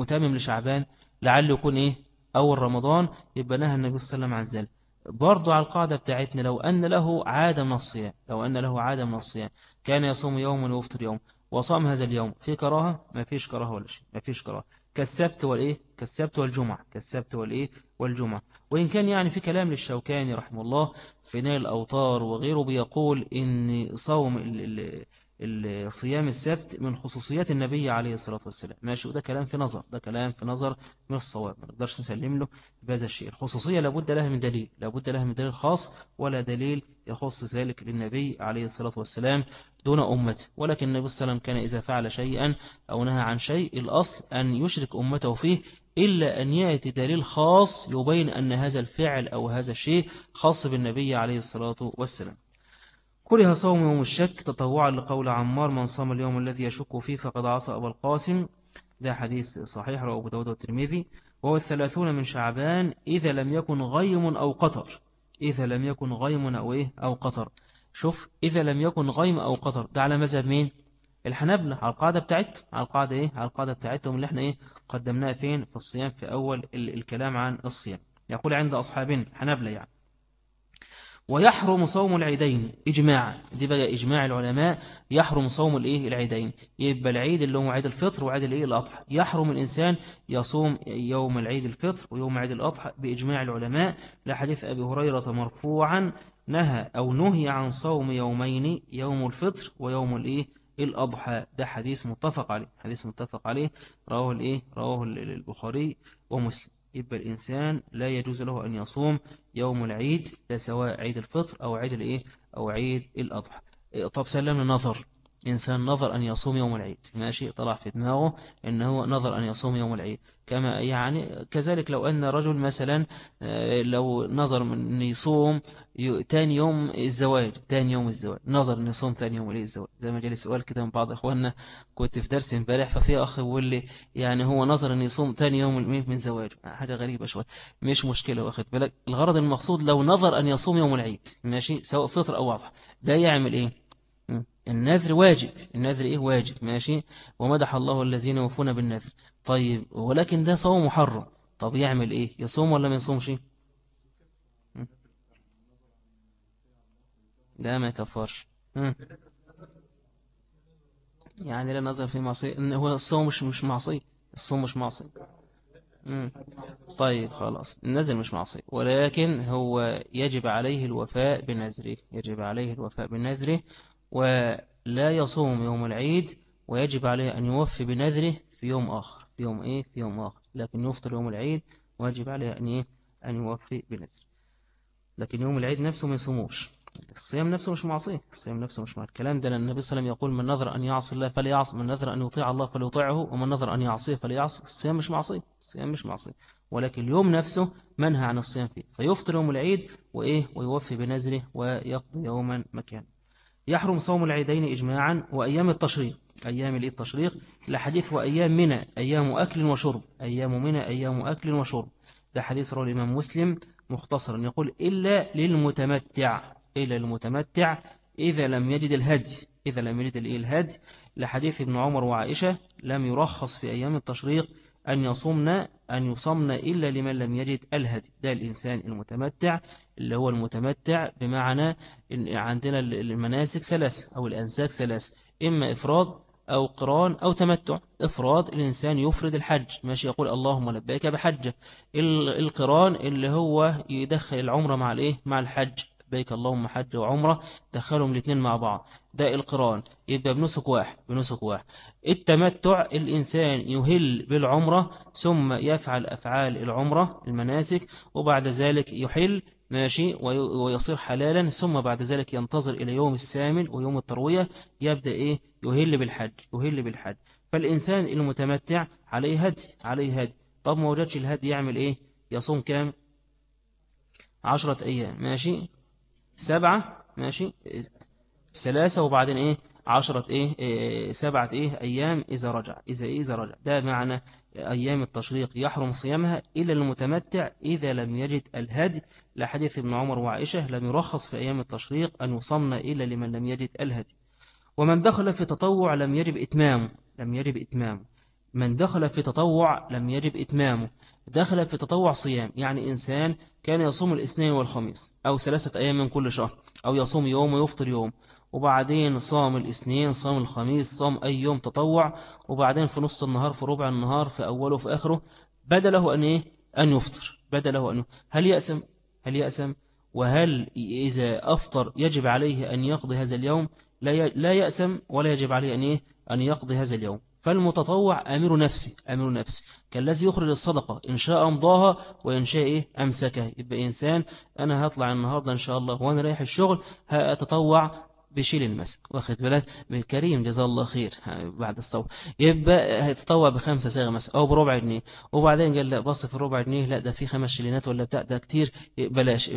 متمم لشعبان لعله يكون إيه؟ أول رمضان يبقى نهى النبي صلى الله عليه وسلم عن ذلك برضو على القاعدة بتاعتنا لو أن له عادة من الصيام لو أن له عادة من الصيام كان يصوم يوما ويفطر يوم وصام هذا اليوم في كراهة؟ ما فيش كراهة ولا شيء ما فيش كراهة. كالسبت والإيه؟ كالسبت والجمعة كالسبت والإيه؟ والجمعة. وإن كان يعني في كلام للشوكاني رحمه الله في نيل الأوطار وغيره بيقول إن صوم صيام السبت من خصوصيات النبي عليه الصلاة والسلام. ماشي؟ وده كلام في نظر ده كلام في نظر من الصواب. ما نقدرش نسلم له بهذا الشيء. الخصوصية لابد لها من دليل لابد لها من دليل خاص ولا دليل يخص ذلك للنبي عليه الصلاة والسلام دون أمته. ولكن النبي صلى الله عليه وسلم كان إذا فعل شيئا أو نهى عن شيء الأصل أن يشرك أمته فيه إلا أن يأتي دليل خاص يبين أن هذا الفعل أو هذا الشيء خاص بالنبي عليه الصلاة والسلام. كره صوم يوم الشك تطوعا لقول عمار من صام اليوم الذي يشك فيه فقد عصى أبا القاسم. ده حديث صحيح رواه أبو داود والترمذي. وهو الثلاثون من شعبان إذا لم يكن غيم أو قطر. إذا لم يكن غيم أو إيه؟ أو قطر. شوف إذا لم يكن غيم أو قطر. ده على مذهب مين؟ الحنبلة على القاعدة بتاعتهم على القاعدة إيه؟ على القاعدة بتاعتهم اللي إحنا إيه؟ قدمناها فين؟ في الصيام في أول الكلام عن الصيام. يقول عند أصحابنا حنبلة يعني. ويحرم صوم العيدين. إجماع. دي بقى إجماع العلماء. يحرم صوم الإيه؟ العيدين. يبقى العيد اللي هو عيد الفطر وعيد الإيه؟ الأضحى. يحرم الإنسان يصوم يوم العيد الفطر ويوم عيد الأضحى بإجماع العلماء. لحديث أبي هريرة مرفوعا نهى أو نهي عن صوم يومين يوم الفطر ويوم الإيه؟ الأضحى. ده حديث متفق عليه. حديث متفق عليه. رواه الإيه؟ رواه البخاري ومسلم. يبقى الإنسان لا يجوز له أن يصوم يوم العيد سواء عيد الفطر أو عيد الإيه؟ أو عيد الأضحى. طب سلمنا نظر. إنسان نظر أن يصوم يوم العيد. ماشي؟ طلع في دماغه أنه نظر أن يصوم يوم العيد. كما يعني كذلك لو أن رجل مثلا آه، لو نظر أن يصوم تاني يوم الزواج تاني يوم الزواج نظر أن يصوم تاني يوم الزواج. زي ما جالي سؤال كده من بعض إخواننا كنت في درس امبارح ففي أخ يقول لي يعني هو نظر أن يصوم تاني يوم من زواج. حاجة غريبة شوية. مش مشكلة واخد بالك؟ الغرض المقصود لو نظر أن يصوم يوم العيد. ماشي؟ سواء فطر أو واضح ده يعمل إيه؟ النذر واجب. النذر إيه واجب؟ ماشي؟ ومدح الله الذين يوفون بالنذر. طيب ولكن ده صوم محرم طب يعمل إيه؟ يصوم ولا ما يصومش؟ لا ما يكفرش. يعني لا نظر في معصية. إن هو الصوم مش مش معصية. الصوم مش معصية. طيب خلاص. النذر مش معصية. ولكن هو يجب عليه الوفاء بنذره. يجب عليه الوفاء بنذره. ولا يصوم يوم العيد ويجب عليه أن يوفي بنذره في يوم آخر. في يوم إيه؟ في يوم آخر. لكن يفطر يوم العيد ويجب عليه أن إيه؟ أن يوفي بنذره. لكن يوم العيد نفسه ما يصوموش. الصيام نفسه مش معصية. الصيام نفسه مش مع الكلام ده لأن النبي صلى الله عليه وسلم يقول من نظر أن يعصي الله فليعصي من نظر أن يطيع الله فليطيعه ومن نظر أن يعصيه فليعصي. الصيام مش معصية. الصيام مش معصية. ولكن اليوم نفسه منهى عن الصيام فيه. فيفطر يوم العيد وإيه؟ ويوفي بنذره ويقضي يوما مكانه. يحرم صوم العيدين إجماعا وأيام التشريق. أيام التشريق لحديث وأيام منى أيام أكل وشرب. أيام منى أيام أكل وشرب. ده حديث رواه الإمام مسلم مختصرا. يقول إلا للمتمتع. إلا للمتمتع إذا لم يجد الهدي. إذا لم يجد الهدي. لحديث ابن عمر وعائشة لم يرخص في أيام التشريق أن يصومنا أن يصمنا إلا لمن لم يجد الهدي. ده الإنسان المتمتع اللي هو المتمتع بمعنى إن عندنا المناسك ثلاثة أو الأنساك ثلاثة إما إفراد أو قران أو تمتع. إفراد الإنسان يفرد الحج ماشي يقول اللهم لبيك بحجة. القران اللي هو يدخل العمرة مع الإيه؟ مع الحج. بيك اللهم حج وعمرة دخلهم الاثنين مع بعض. ده القران. يبقى بنسك واحد بنسك واحد. التمتع الإنسان يهل بالعمرة ثم يفعل أفعال العمرة المناسك وبعد ذلك يحل ماشي ويصير حلالا ثم بعد ذلك ينتظر إلى يوم الثامن ويوم التروية يبدأ إيه؟ يهل بالحج يهل بالحج. فالإنسان المتمتع عليه هدي عليه هدي. طب ما وجدش الهدي يعمل إيه؟ يصوم كام؟ عشرة أيام. ماشي؟ سبعة. ماشي؟ ثلاثة وبعدين إيه؟ عشرة إيه, إيه سبعة إيه أيام إذا رجع إذا إذا رجع. ده معنى أيام التشريق. يحرم صيامها إلا المتمتع إذا لم يجد الهدي. لحديث ابن عمر وعائشة لم يرخص في أيام التشريق أن يصمنا إلا لمن لم يجد الهدي. ومن دخل في تطوع لم يجب إتمامه لم يجب إتمامه. من دخل في تطوع لم يجب إتمامه. دخل في تطوع صيام يعني إنسان كان يصوم الاثنين والخميس أو ثلاثة أيام من كل شهر أو يصوم يوم ويفطر يوم. وبعدين صام الاثنين صام الخميس صام أي يوم تطوع وبعدين في نص النهار في ربع النهار في أوله في آخره بدله أن إيه؟ أن يفطر بدله أن هل يأسم هل يأسم وهل إذا أفطر يجب عليه أن يقضي هذا اليوم؟ لا يأسم ولا يجب عليه أن إيه؟ أن يقضي هذا اليوم. فالمتطوع أمير نفسه أمير نفسه كالذي يخرج الصدقة إن شاء أمضاها وإن شاء إيه؟ أمسكها. يبقى إنسان أنا هطلع النهاردة إن شاء الله وأنا رايح الشغل هأتطوع بيشيل المسك. واخد بالك؟ كريم جزاه الله خير. بعد الصوم يبقى هيتطوع بخمسة صاغ مسك أو بربع جنيه. وبعدين قال لا بص في الربع جنيه لا ده في خمس شلينات ولا بتاع ده كتير بلاش.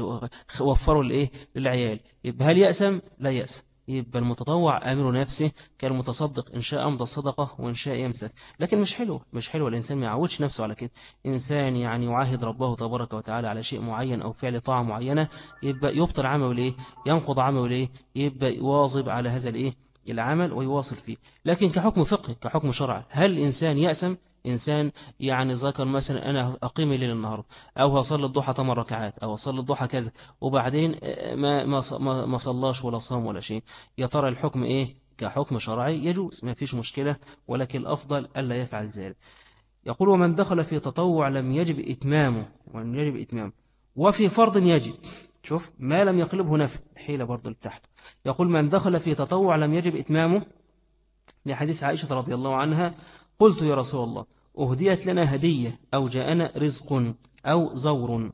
وفروا الايه للعيال. يبقى هل يأسم؟ لا يأسم. يبقى المتطوع أمر نفسه كالمتصدق إن شاء أمضى الصدقة وإن شاء يمسك. لكن مش حلو مش حلو الإنسان ما يعودش نفسه على كده. إنسان يعني يعاهد ربه تبارك وتعالى على شيء معين أو فعل طاعة معينة يبقى يبطل عمله ليه؟ ينقض عمله ليه؟ يبقى يواظب على هذا الإيه؟ العمل ويواصل فيه. لكن كحكم فقه كحكم شرع هل الإنسان يأسم إنسان يعني ذكر مثلا أنا أقيم الليل النهاردة أو هصلي الضحى 8 ركعات أو أصلي الضحى كذا وبعدين ما ما ما صلاش ولا صام ولا شيء. يا ترى الحكم إيه؟ كحكم شرعي يجوز ما فيش مشكلة ولكن الأفضل ألا يفعل ذلك. يقول ومن دخل في تطوع لم يجب إتمامه. ولم يجب إتمامه. وفي فرض يجب. شوف ما لم يقلبه نفل حيلة برضو اللي تحت. يقول من دخل في تطوع لم يجب إتمامه. لحديث عائشة رضي الله عنها قلت يا رسول الله أهديت لنا هدية أو جاءنا رزق أو زور.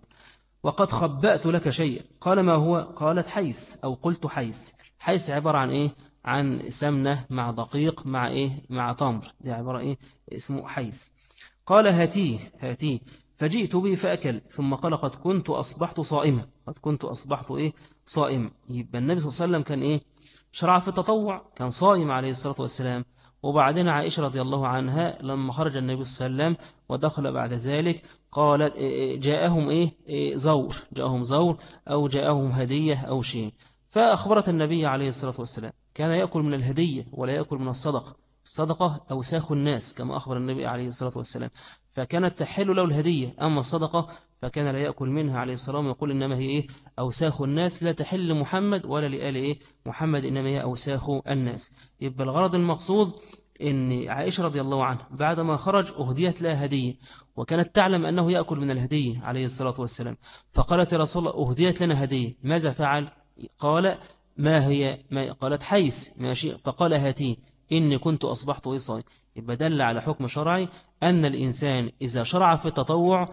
وقد خبأت لك شيء. قال ما هو؟ قالت حيس أو قلت حيس. حيس عبارة عن إيه؟ عن سمنة مع دقيق مع إيه؟ مع تمر. دي عبارة إيه؟ اسمه حيس. قال هاتيه هاتيه فجئت به فأكل. ثم قال قد كنت أصبحت صائما. قد كنت أصبحت إيه؟ صائم. يبقى النبي صلى الله عليه وسلم كان إيه؟ شرع في التطوع. كان صائم عليه الصلاة والسلام. وبعدين عائشة رضي الله عنها لما خرج النبي صلى الله عليه وسلم ودخل بعد ذلك قالت إيه، إيه، جاءهم إيه؟, إيه زور. جاءهم زور أو جاءهم هدية أو شيء. فأخبرت النبي عليه الصلاة والسلام كان يأكل من الهدية ولا يأكل من الصدقة. الصدقة أوساخ الناس كما أخبر النبي عليه الصلاة والسلام. فكانت تحل له الهدية أما الصدقة فكان لا يأكل منها عليه السلام ويقول إنما هي إيه؟ أوساخ الناس لا تحل محمد ولا لآل إيه؟ محمد إنما هي أوساخ الناس. يبقى الغرض المقصود إن عائشة رضي الله عنها بعدما خرج أهديت لها هدية وكانت تعلم أنه يأكل من الهدية عليه الصلاة والسلام. فقالت يا رسول الله أهديت لنا هدية. ماذا فعل؟ قال ما هي؟ ما قالت حيث ماشي. فقال هاتي إني كنت أصبحت وصاي يبقى دل على حكم شرعي أن الإنسان إذا شرع في التطوع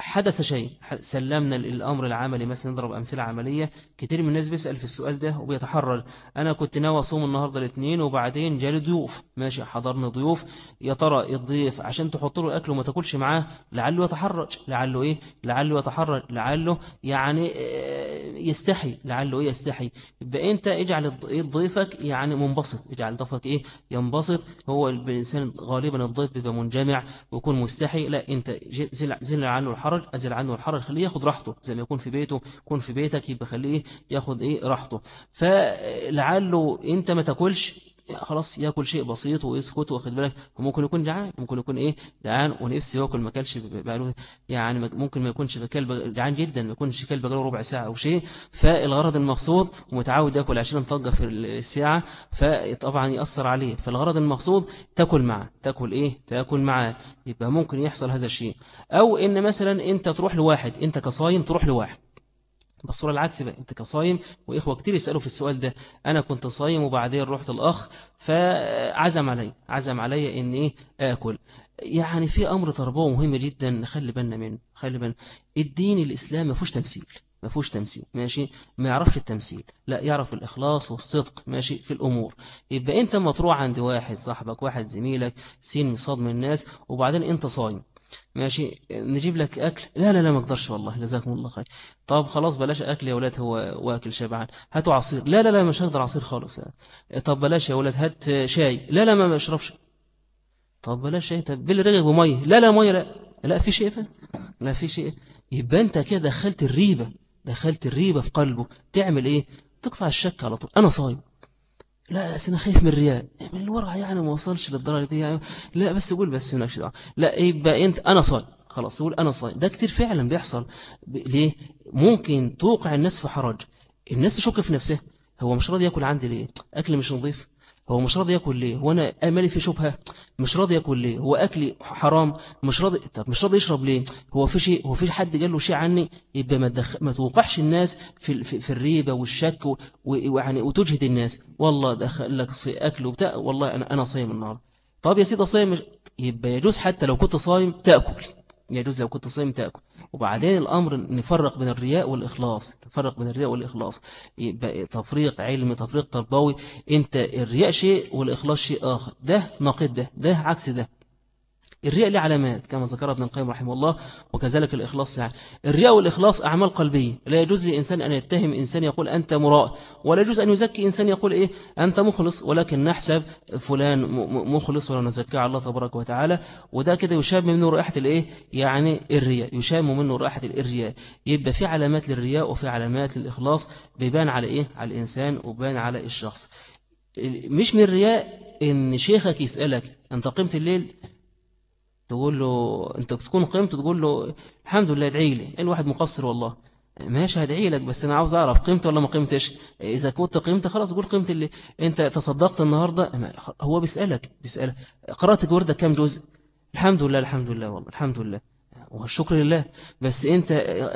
حدث شيء. سلمنا الأمر العملي مثلا نضرب أمثلة عملية. كتير من الناس بيسأل في السؤال ده وبيتحرر. أنا كنت ناوي أصوم النهاردة الاثنين وبعدين جالي ضيوف. ماشي حضرنا ضيوف. يا ترى الضيف عشان تحط له أكل وما تاكلش معاه لعله يتحرج. لعله إيه؟ لعله يتحرج. لعله يعني آه، يستحي. لعله إيه؟ يستحي. يبقى أنت اجعل ضيفك يعني منبسط. اجعل ضيفك إيه؟ ينبسط. هو الإنسان غالبا الضيف بيبقى منجمع ويكون مستحي. لا أنت زل عنه الحرج. الحرج أزل عنه الحرج خليه ياخد راحته زي ما يكون في بيته يكون في بيتك يبقى خليه ياخد إيه راحته. فلعله أنت ما تاكلش خلاص ياكل شيء بسيط ويسكت واخد بالك. وممكن يكون جعان ممكن يكون إيه؟ جعان ونفسه ياكل ما كلش بقاله يعني ممكن ما يكونش كلب جعان جدا ما يكونش كلب بقاله ربع ساعة أو شيء. فالغرض المقصود ومتعود ياكل 20 طقه في الساعة فطبعا يأثر عليه. فالغرض المقصود تاكل معه تاكل إيه؟ تاكل معاه. يبقى ممكن يحصل هذا الشيء. أو إن مثلا أنت تروح لواحد أنت كصايم تروح لواحد. بالصورة العكس بقى. انت كصايم وإخوة كتير يسألوا في السؤال ده. أنا كنت صايم وبعدين رحت الأخ فعزم علي عزم علي إن إيه؟ آكل. يعني في أمر تربوه مهم جدا نخلي بالنا منه خلي بالنا. الدين الإسلام ما فيهوش تمثيل ما فيهوش تمثيل ماشي؟ ما يعرفش التمثيل لا يعرف الإخلاص والصدق ماشي؟ في الأمور. يبقى أنت ما تروح عند واحد صاحبك واحد زميلك سين صاد من الناس وبعدين أنت صايم. ماشي نجيب لك أكل. لا لا لا ما أقدرش والله جزاكم الله خير. طب خلاص بلاش أكل يا ولاد هو واكل شبعان. هاتوا عصير. لا لا لا مش هقدر عصير خالص. طب بلاش يا ولاد هات شاي. لا لا ما بشربش طب بلاش شاي. طب بل رغب ومية لا لا مية لا. لا في شيء لا في شيء يبقى أنت كده دخلت الريبة. دخلت الريبة في قلبه. تعمل إيه؟ تقطع الشك على طول. أنا صايم. لا بس أنا خايف من الرياء. من الورع يعني ما وصلش للدرجة دي يعني. لا بس قول بس مالكش دعوه لا يبقى أنت أنا صايم. خلاص تقول أنا صايم. ده كتير فعلا بيحصل. ليه؟ ممكن توقع الناس في حرج. الناس تشك في نفسها. هو مش راضي ياكل عندي ليه؟ أكل مش نظيف. هو مش راضي ياكل ليه؟ هو أنا امالي في شبهة؟ مش راضي ياكل ليه؟ هو أكلي حرام؟ مش راضي طب مش راضي يشرب ليه؟ هو في شيء هو في حد قال له شيء عني؟ يبقى ما تدخ... ما توقعش الناس في في, في الريبة والشك ويعني وتجهد الناس. والله دخل لك أكل وبتاع. والله أنا أنا صايم النهارده. طب يا سيدي صايم يبقى يجوز حتى لو كنت صايم تأكل. يجوز لو كنت صايم تأكل. وبعدين الأمر نفرق بين الرياء والإخلاص. نفرق بين الرياء والإخلاص. يبقى تفريق علم تفريق تربوي. أنت الرياء شيء والإخلاص شيء آخر. ده نقيض ده. ده عكس ده. الرياء له علامات كما ذكر ابن القيم رحمه الله وكذلك الإخلاص له. الرياء والإخلاص أعمال قلبية. لا يجوز لإنسان أن يتهم إنسان يقول أنت مراء ولا يجوز أن يزكي إنسان يقول إيه؟ أنت مخلص ولكن نحسب فلان مخلص ولا نزكي على الله تبارك وتعالى. وده كده يشاب منه رائحة الإيه؟ يعني الرياء. يشاب منه رائحة الرياء يبقى في علامات للرياء وفي علامات للإخلاص بيبان على إيه؟ على الإنسان وبيبان على الشخص. مش من الرياء إن شيخك يسألك أنت قمت الليل؟ تقول له أنت تكون قيمته تقول له الحمد لله ادعي لي. الواحد مقصر والله. ماشي هدعي لك بس أنا عاوز أعرف قيمته ولا ما قيمتش إذا كنت قيمته خلاص قول قيمه اللي أنت تصدقت النهارده. هو بيسألك بيسألك. قرأت الوردة كام جزء؟ الحمد لله الحمد لله والله الحمد لله. والشكر لله. بس أنت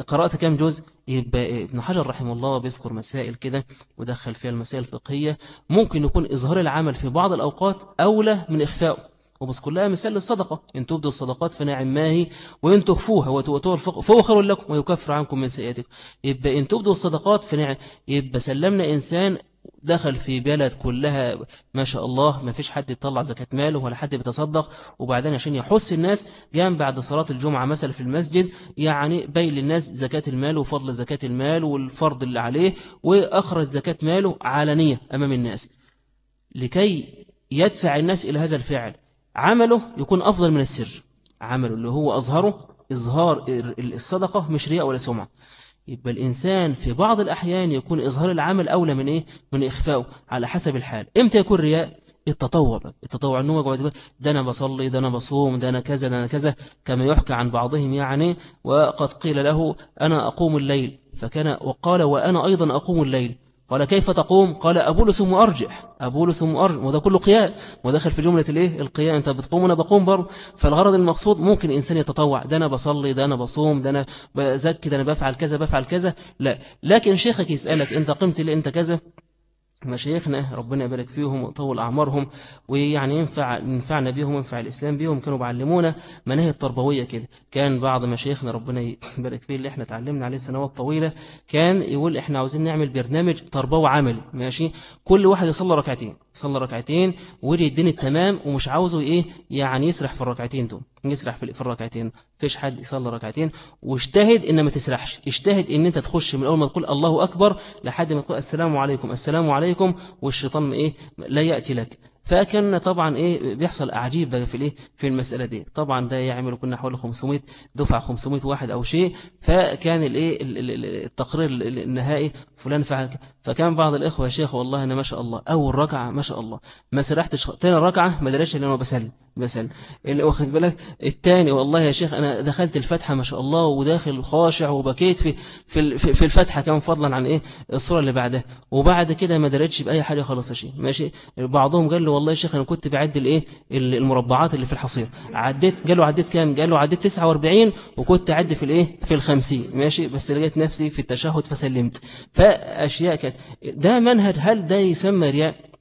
قرأت كام جزء؟ يبقى ابن حجر رحمه الله بيذكر مسائل كده ودخل فيها المسائل الفقهية. ممكن يكون إظهار العمل في بعض الأوقات أولى من إخفاء وبس كلها مثال للصدقة. إن تبدوا الصدقات فنعم ما هي وإن تخفوها وتؤتوا الفقر فهو خير لكم ويكفر عنكم من سيئاتكم. يبقى إن تبدوا الصدقات فنعم يبقى سلمنا إنسان دخل في بلد كلها ما شاء الله ما فيش حد يطلع زكاة ماله ولا حد بيتصدق. وبعدين عشان يحس الناس قام بعد صلاة الجمعة مثلا في المسجد يعني بين للناس زكاة المال وفضل زكاة المال والفرض اللي عليه وأخرج زكاة ماله علنية أمام الناس. لكي يدفع الناس إلى هذا الفعل. عمله يكون أفضل من السر. عمله اللي هو أظهره إظهار الصدقة مش رياء ولا سمعة. يبقى الإنسان في بعض الأحيان يكون إظهار العمل أولى من إيه؟ من إخفاءه على حسب الحال. إمتى يكون رياء؟ التطوع التطوع أنه يقعد ده أنا بصلي ده أنا بصوم ده أنا كذا ده أنا كذا كما يحكى عن بعضهم يعني وقد قيل له أنا أقوم الليل. فكان وقال وأنا أيضا أقوم الليل. قال كيف تقوم؟ قال أبولس مؤرجح أبولس مؤرجح وده كله قياء ودخل في جملة الإيه؟ القياء أنت بتقوم وأنا بقوم برضه. فالغرض المقصود ممكن إنسان يتطوع. ده أنا بصلي ده أنا بصوم ده أنا بزكي ده أنا بفعل كذا بفعل كذا. لا. لكن شيخك يسألك أنت قمت لي أنت كذا؟ مشايخنا ربنا يبارك فيهم ويطول أعمارهم ويعني ينفع ينفعنا بيهم وينفع الإسلام بيهم كانوا بعلمونا مناهج تربوية كده. كان بعض مشايخنا ربنا يبارك فيه اللي إحنا تعلمنا عليه سنوات طويلة كان يقول إحنا عاوزين نعمل برنامج تربوي عملي ماشي؟ كل واحد يصلي ركعتين يصلي ركعتين ويري الدين التمام ومش عاوزه إيه يعني يسرح في الركعتين دول يسرح في الركعتين فيش حد يصلي ركعتين. واجتهد إن ما تسرحش اجتهد إن أنت تخش من أول ما تقول الله أكبر لحد ما تقول السلام عليكم السلام عليكم والشيطان إيه لا يأتي لك. فكان طبعا إيه بيحصل أعجيب في الإيه في المسألة دي. طبعا ده يعمل كنا حوالي 500 دفعة 500 واحد أو شيء. فكان الإيه التقرير النهائي فلان فعل فكان بعض الإخوة يا شيخ والله أنا ما شاء الله أول ركعة ما شاء الله. ما سرحتش ثاني ركعة ما دريتش ان أنا بسلم بسلم. اللي واخد بالك؟ الثاني والله يا شيخ أنا دخلت الفتحة ما شاء الله وداخل خاشع وبكيت في في في الفتحة كان فضلا عن إيه؟ الصورة اللي بعدها. وبعد كده ما دريتش بأي حاجة خالص يا شيخ. ماشي؟ بعضهم قال له والله يا شيخ أنا كنت بعد الإيه؟ المربعات اللي في الحصير. عديت قال له عديت كام؟ قال له عديت 49 وكنت أعد في الإيه؟ في ال50 ماشي؟ بس لقيت نفسي في التشهد فسلمت. فأشياء كانت ده منهج هل ده يسمى رياء؟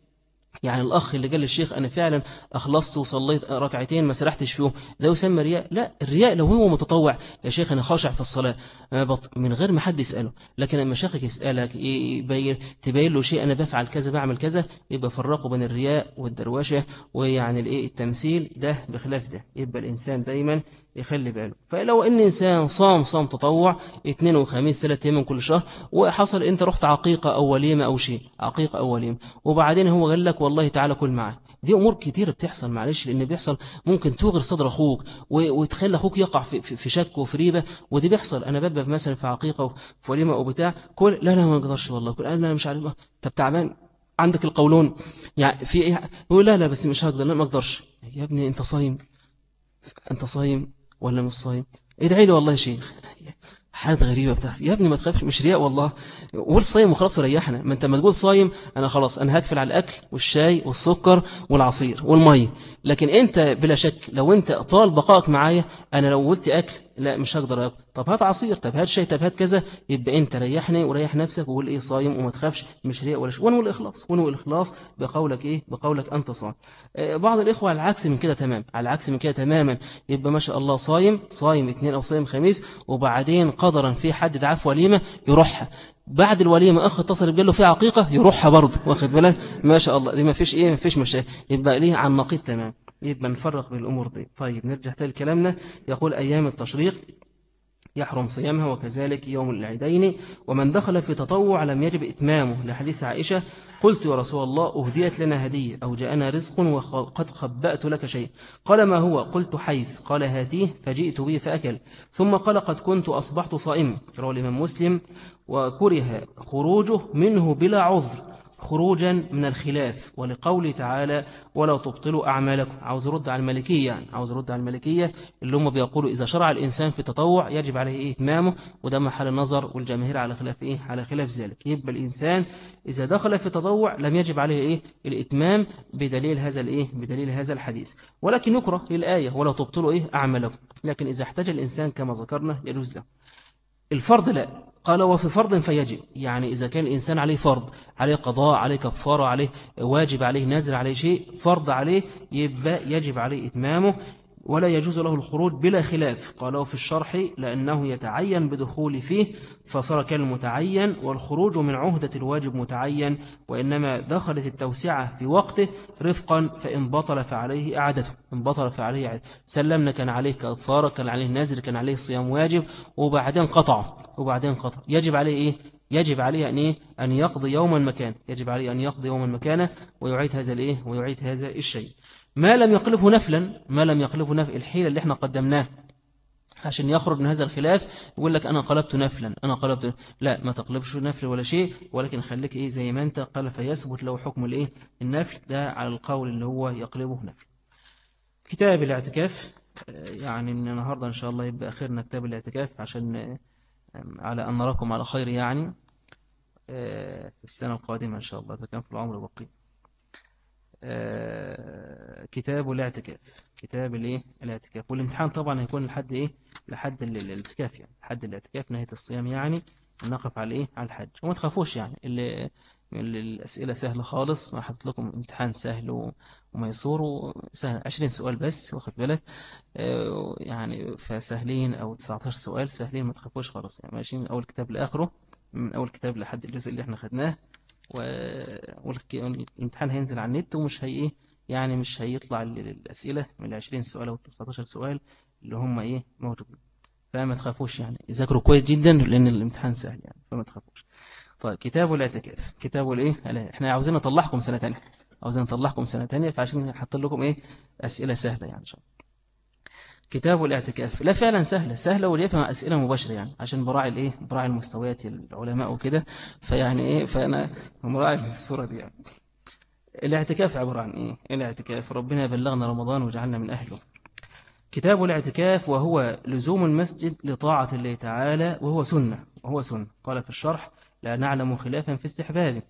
يعني الأخ اللي قال للشيخ أنا فعلا أخلصت وصليت ركعتين ما سرحتش فيهم ده يسمى رياء؟ لا الرياء لو هو متطوع يا شيخ أنا خاشع في الصلاة من غير ما حد يسأله لكن لما شيخك يسألك يبين تبين له شيء أنا بفعل كذا بعمل كذا يبقى فرقوا بين الرياء والدروشة ويعني الإيه التمثيل ده بخلاف ده يبقى الإنسان دايما يخلي باله. فلو إن إنسان صام صام تطوع اثنين وخميس ثلاث أيام من كل شهر وحصل إنت رحت عقيقة أو وليمة أو شيء عقيقة أو وليمة وبعدين هو قال لك والله تعالى كل معي. دي أمور كتير بتحصل معلش لأن بيحصل ممكن توغر صدر أخوك وتخلي أخوك يقع في, في شك وفي ريبة ودي بيحصل. أنا ببقى مثلا في عقيقة وفي وليمة أو بتاع كل لا لا ما أقدرش والله كل أنا مش عارف. طب تعبان عندك القولون. يعني في إيه؟ يقول لا لا بس مش هقدر لا ما أقدرش. يا ابني أنت صايم. أنت صايم. ولا مش صايم ادعي لي والله يا شيخ. حاجات غريبة بتحصل يا ابني ما تخافش مش رياء والله. قول صايم وخلاص ريحنا ما أنت ما تقول صايم أنا خلاص أنا هكفل على الأكل والشاي والسكر والعصير والمي. لكن انت بلا شك لو انت طال بقائك معايا أنا لو قلت أكل لا مش هقدر أكل. طب هات عصير طب هات شاي طب هات كذا يبقى انت ريحني وريح نفسك وقول إيه صايم وما تخافش مش رياء ولا شيء ونو الإخلاص ونو الإخلاص بقولك إيه بقولك أنت صايم آه، بعض الإخوة على العكس من كده تمام على العكس من كده تماما. يبقى ما شاء الله صايم صايم اثنين أو صايم خميس وبعدين قدرا في حد في وليمة يروحها. بعد الوليمة أخ اتصل بقال له في عقيقة؟ يروحها برضه واخد بالك؟ ما شاء الله دي ما فيش إيه ما فيش مشاكل. يبقى ليه عن نقيض تمام. يبقى نفرق بين الأمور دي. طيب نرجع تاني لكلامنا. يقول أيام التشريق يحرم صيامها وكذلك يوم العيدين. ومن دخل في تطوع لم يجب إتمامه. لحديث عائشة قلت يا رسول الله أهديت لنا هدية أو جاءنا رزق وقد خبأت لك شيء. قال ما هو؟ قلت حيث. قال هاتيه. فجئت به فأكل. ثم قال قد كنت أصبحت صائم رواه الإمام مسلم. وكره خروجه منه بلا عذر. خروجا من الخلاف ولقوله تعالى ولا تبطلوا أعمالكم. عاوز رد على الملكية يعني عاوز رد على الملكية اللي هم بيقولوا إذا شرع الإنسان في التطوع يجب عليه إيه؟ إتمامه. وده محل النظر والجماهير على خلاف إيه؟ على خلاف ذلك. يبقى الإنسان إذا دخل في التطوع لم يجب عليه إيه؟ الإتمام بدليل هذا الإيه بدليل هذا الحديث. ولكن يكره للآية ولا تبطلوا إيه؟ أعمالكم. لكن إذا احتاج الإنسان كما ذكرنا يجوز له. الفرض لا. قال وفي فرض فيجب. يعني إذا كان الإنسان عليه فرض عليه قضاء عليه كفارة عليه واجب عليه نازل عليه شيء فرض عليه يبقى يجب عليه إتمامه. ولا يجوز له الخروج بلا خلاف. قالوا في الشرح لأنه يتعين بدخول فيه فصار كالمتعين والخروج من عهدة الواجب متعين وإنما دخلت التوسعة في وقته رفقا فإن بطل فعليه إعادته. إن بطل فعليه إعادته سلمنا كان عليه كفارة كان عليه نازل كان عليه صيام واجب وبعدين قطع. وبعدين قطع. يجب عليه إيه؟ يجب عليه أن, إيه؟ أن يقضي يوما مكان يجب عليه أن يقضي يوما مكانه ويعيد هذا الإيه؟ ويعيد هذا الشيء. ما لم يقلبه نفلا ما لم يقلبه نفل الحيلة اللي إحنا قدمناه عشان يخرج من هذا الخلاف يقول لك أنا قلبت نفلا أنا قلبت لا ما تقلبش نفل ولا شيء ولكن خليك إيه زي ما أنت قال فيثبت له حكم الإيه؟ النفل ده على القول اللي هو يقلبه نفل. كتاب الاعتكاف يعني النهاردة إن شاء الله يبقى آخرنا كتاب الاعتكاف عشان على أن نراكم على خير يعني آه، في السنة القادمة إن شاء الله إذا كان في العمر بقي. كتاب الاعتكاف. كتاب الايه؟ الاعتكاف. والامتحان طبعا هيكون لحد إيه؟ لحد الاعتكاف يعني. لحد الاعتكاف نهاية الصيام يعني. نقف على إيه على الحج. وما تخافوش يعني. اللي الأسئلة سهلة خالص. ما حط لكم امتحان سهل وميسور وسهل. 20 سؤال بس واخد بالك؟ آه، يعني فسهلين أو 19 سؤال سهلين. ما تخافوش خالص يعني. ماشيين من أول كتاب لآخره من أول كتاب لحد الجزء اللي إحنا خدناه. والامتحان هينزل على النت ومش هي إيه يعني مش هيطلع الأسئلة من ال 20 سؤال أو 19 سؤال اللي هم إيه موجودين. فما تخافوش يعني. ذاكروا كويس جدا لأن الامتحان سهل يعني فما تخافوش. طيب كتاب الاعتكاف كتاب الايه إحنا عاوزين نطلعكم سنة تانية. عاوزين نطلعكم سنة تانية فعشان نحط لكم إيه أسئلة سهلة يعني إن شاء الله. كتاب الاعتكاف. لا فعلا سهلة سهلة وليفهم أسئلة مباشرة يعني عشان براعي الإيه؟ براعي المستويات العلماء وكده. فيعني إيه؟ فأنا مراعي الصورة دي يعني. الاعتكاف عبارة عن إيه؟ الاعتكاف. ربنا بلغنا رمضان وجعلنا من أهله. كتاب الاعتكاف وهو لزوم المسجد لطاعة الله تعالى وهو سنة وهو سنة. قال في الشرح لا نعلم خلافا في استحبابه.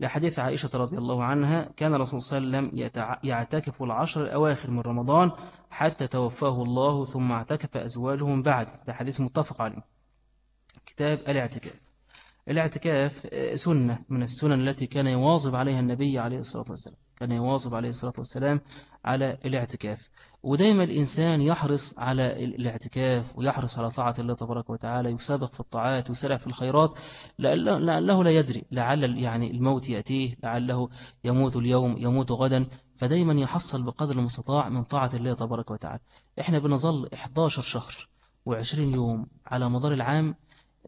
لحديث عائشة رضي الله عنها كان الرسول صلى الله عليه وسلم يعتكف العشر الأواخر من رمضان حتى توفاه الله ثم اعتكف أزواجه من بعد. ده حديث متفق عليه. كتاب الاعتكاف. الاعتكاف سنة من السنن التي كان يواظب عليها النبي عليه الصلاة والسلام. كان يواظب عليه الصلاة والسلام على الاعتكاف. ودايما الإنسان يحرص على الاعتكاف ويحرص على طاعة الله تبارك وتعالى يسابق في الطاعات ويسرع في الخيرات. لعله لا يدري لعل يعني الموت يأتيه لعله يموت اليوم يموت غدا. فدايما يحصل بقدر المستطاع من طاعة الله تبارك وتعالى. إحنا بنظل 11 شهر و20 يوم على مدار العام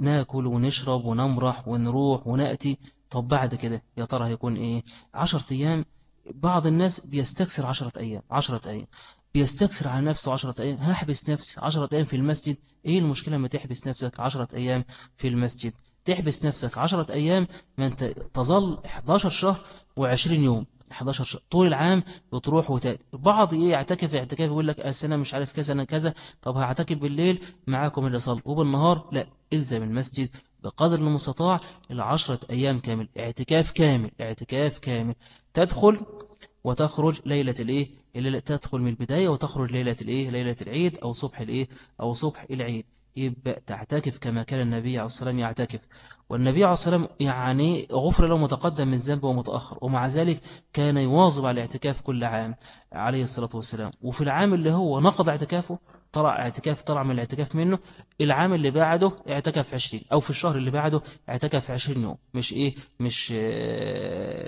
ناكل ونشرب ونمرح ونروح ونأتي. طب بعد كده يا ترى هيكون إيه؟ 10 أيام. بعض الناس بيستكسر عشرة أيام عشرة أيام. بيستكسر على نفسه عشرة أيام. هحبس نفسي عشرة أيام في المسجد. إيه المشكلة ما تحبس نفسك عشرة أيام في المسجد؟ تحبس نفسك عشرة أيام ما أنت تظل 11 شهر و20 يوم. 11 شهر طول العام بتروح وتأتي بعض إيه يعتكف اعتكاف يقول لك أنا مش عارف كذا أنا كذا طب هعتكف بالليل معاكم اللي صل وبالنهار لا إلزم المسجد بقدر المستطاع العشرة أيام كامل اعتكاف كامل اعتكاف كامل تدخل وتخرج ليلة الإيه؟ الليلة تدخل من البداية وتخرج ليلة الإيه؟ ليلة العيد أو صبح الإيه؟ أو صبح العيد. يبقى تعتكف كما كان النبي عليه الصلاة والسلام يعتكف. والنبي عليه الصلاة والسلام يعني غفر له متقدم من ذنب ومتأخر ومع ذلك كان يواظب على الاعتكاف كل عام عليه الصلاة والسلام. وفي العام اللي هو نقض اعتكافه طلع اعتكاف طلع من الاعتكاف منه العام اللي بعده اعتكف 20 أو في الشهر اللي بعده اعتكف 20 يوم. مش إيه؟ مش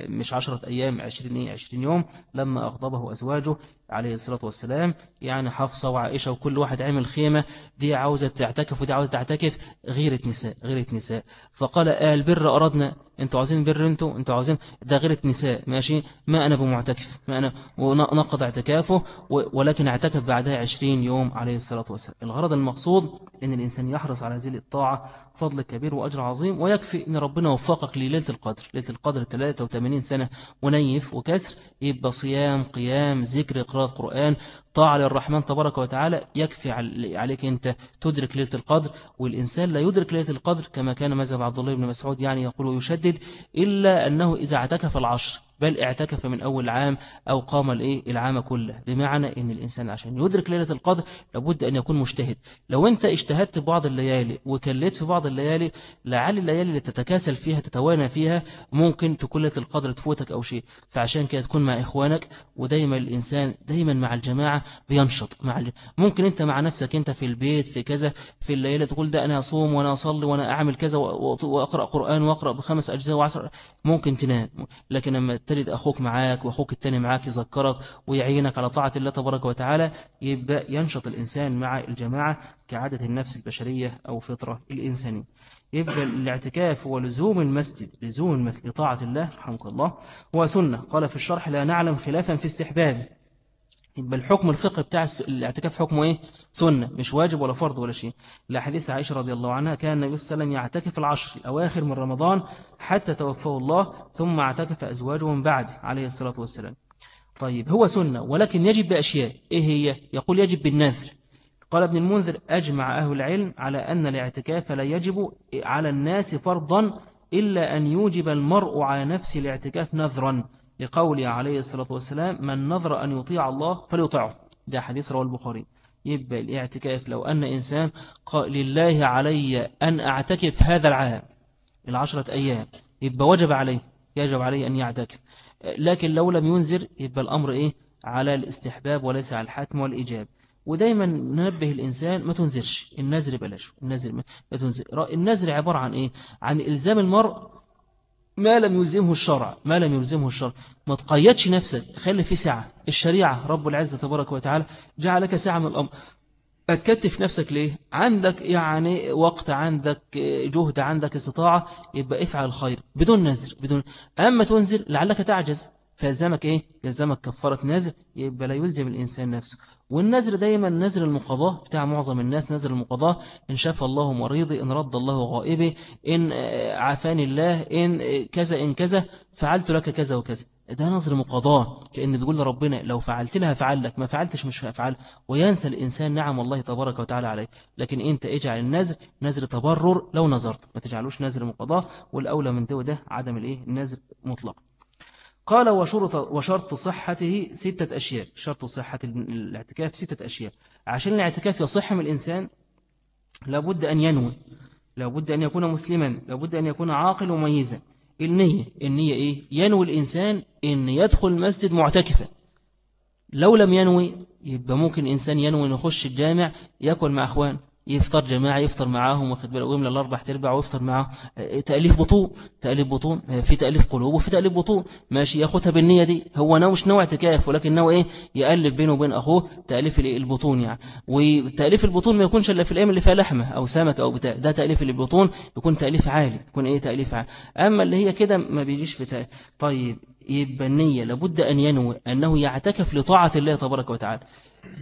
مش 10 أيام 20 إيه؟ 20 يوم لما أغضبه أزواجه عليه الصلاة والسلام. يعني حفصة وعائشة وكل واحد عمل خيمة دي عاوزة تعتكف ودي عاوزة تعتكف غيرة نساء غيرة نساء. فقال آه البر أردنا. أنتوا عاوزين بر أنتوا؟ أنتوا عاوزين؟ ده غيرة نساء. ماشي؟ ما أنا بمعتكف ما أنا ونقض اعتكافه ولكن اعتكف بعدها 20 يوم عليه الصلاة والسلام. الغرض المقصود إن الإنسان يحرص على هذه الطاعة فضل كبير وأجر عظيم ويكفي إن ربنا وفقك لليلة القدر. ليلة القدر 83 سنة ونيف وكسر يبقى صيام قيام ذكر قراءة قرآن طاعة للرحمن تبارك وتعالى يكفي عليك أنت تدرك ليلة القدر والإنسان لا يدرك ليلة القدر كما كان مذهب عبد الله بن مسعود يعني يقول ويشدد إلا أنه إذا اعتكف العشر بل اعتكف من أول عام أو قام الإيه؟ العام كله. بمعنى أن الإنسان عشان يدرك ليلة القدر لابد أن يكون مجتهد. لو أنت اجتهدت بعض الليالي وكليت في بعض الليالي لعل الليالي اللي تتكاسل فيها تتوانى فيها ممكن تكون ليلة القدر تفوتك أو شيء. فعشان كده تكون مع إخوانك ودايما الإنسان دايما مع الجماعة بينشط. مع الج... ممكن أنت مع نفسك أنت في البيت في كذا في الليلة تقول ده أنا أصوم وأنا أصلي وأنا أعمل كذا وأقرأ قرآن وأقرأ بخمس أجزاء وعشر ممكن تنام. لكن لما تجد أخوك معاك وأخوك التاني معاك يذكرك ويعينك على طاعة الله تبارك وتعالى يبقى ينشط الإنسان مع الجماعة كعادة النفس البشرية أو فطرة الإنسانية. يبقى الاعتكاف هو لزوم المسجد لزوم لطاعة الله رحمك الله هو سنة قال في الشرح لا نعلم خلافا في استحباب. يبقى الحكم الفقه بتاع الاعتكاف حكمه إيه؟ سنة مش واجب ولا فرض ولا شيء. لحديث عائشة رضي الله عنها كان النبي صلى الله عليه وسلم يعتكف العشر الأواخر من رمضان حتى توفاه الله ثم اعتكف أزواجه من بعد عليه الصلاة والسلام. طيب هو سنة ولكن يجب بأشياء. إيه هي؟ يقول يجب بالنذر. قال ابن المنذر أجمع أهل العلم على أن الاعتكاف لا يجب على الناس فرضا إلا أن يوجب المرء على نفس الاعتكاف نذرا. لقوله عليه الصلاة والسلام من نظر أن يطيع الله فليطعه ده حديث رواه البخاري. يبقى الاعتكاف لو أن إنسان قال لله علي أن أعتكف هذا العام العشرة أيام يبقى وجب عليه يجب عليه أن يعتكف. لكن لو لم ينذر يبقى الأمر إيه؟ على الاستحباب وليس على الحتم والإجاب ودايما ننبه الإنسان ما تنذرش النذر بلاش النذر ما تنذر. النذر عبارة عن إيه؟ عن إلزام المرء ما لم يلزمه الشرع ما لم يلزمه الشرع. ما تقيدش نفسك خلي في سعة الشريعة رب العزة تبارك وتعالى جعلك سعة من الأمر. هتكتف نفسك ليه؟ عندك يعني وقت عندك جهد عندك استطاعة يبقى افعل الخير بدون نذر بدون. أما تنزل لعلك تعجز. فيلزمك إيه؟ يلزمك كفارة نازل يبقى لا يلزم الإنسان نفسه. والنذر دايما نذر المقضاة بتاع معظم الناس نذر المقضاة. إن شاف الله مريضي إن رد الله غائبي إن عافاني الله إن كذا إن كذا فعلت لك كذا وكذا. ده نظر مقضاة. كأن بيقول لربنا لو فعلت لها فعل لك ما فعلتش مش هفعل. وينسى الإنسان نعم الله تبارك وتعالى عليه لكن أنت اجعل النذر نذر تبرر لو نظرت ما تجعلوش نذر مقضاة. والأولى من ده ده عدم الإيه؟ النذر مطلق. قال وشرط, وشرط صحته ستة أشياء. شرط صحة الاعتكاف ستة أشياء. عشان الاعتكاف يصح من الإنسان لابد أن ينوي. لابد أن يكون مسلما. لابد أن يكون عاقل وميزا. النية. النية إيه؟ ينوي الإنسان أن يدخل المسجد معتكفا. لو لم ينوي يبقى ممكن إنسان ينوي أن يخش الجامع يأكل مع أخوان. يفطر جماعة يفطر معاهم واخد بالك؟ ويملى الأربع تربع ويفطر معاه تأليف بطون تأليف بطون في تأليف قلوب وفي تأليف بطون ماشي ياخدها بالنية دي. هو نوع مش نوع اعتكاف ولكن نوع إيه؟ يألف بينه وبين أخوه تأليف البطون يعني. وتأليف البطون ما يكونش إلا في الأيام اللي فيها لحمة أو سمك أو بتاع. ده تأليف البطون يكون تأليف عالي يكون إيه؟ تأليف عالي. أما اللي هي كده ما بيجيش في تأليف طيب يبقى النية لابد أن ينوي أنه يعتكف لطاعة الله تبارك وتعالى.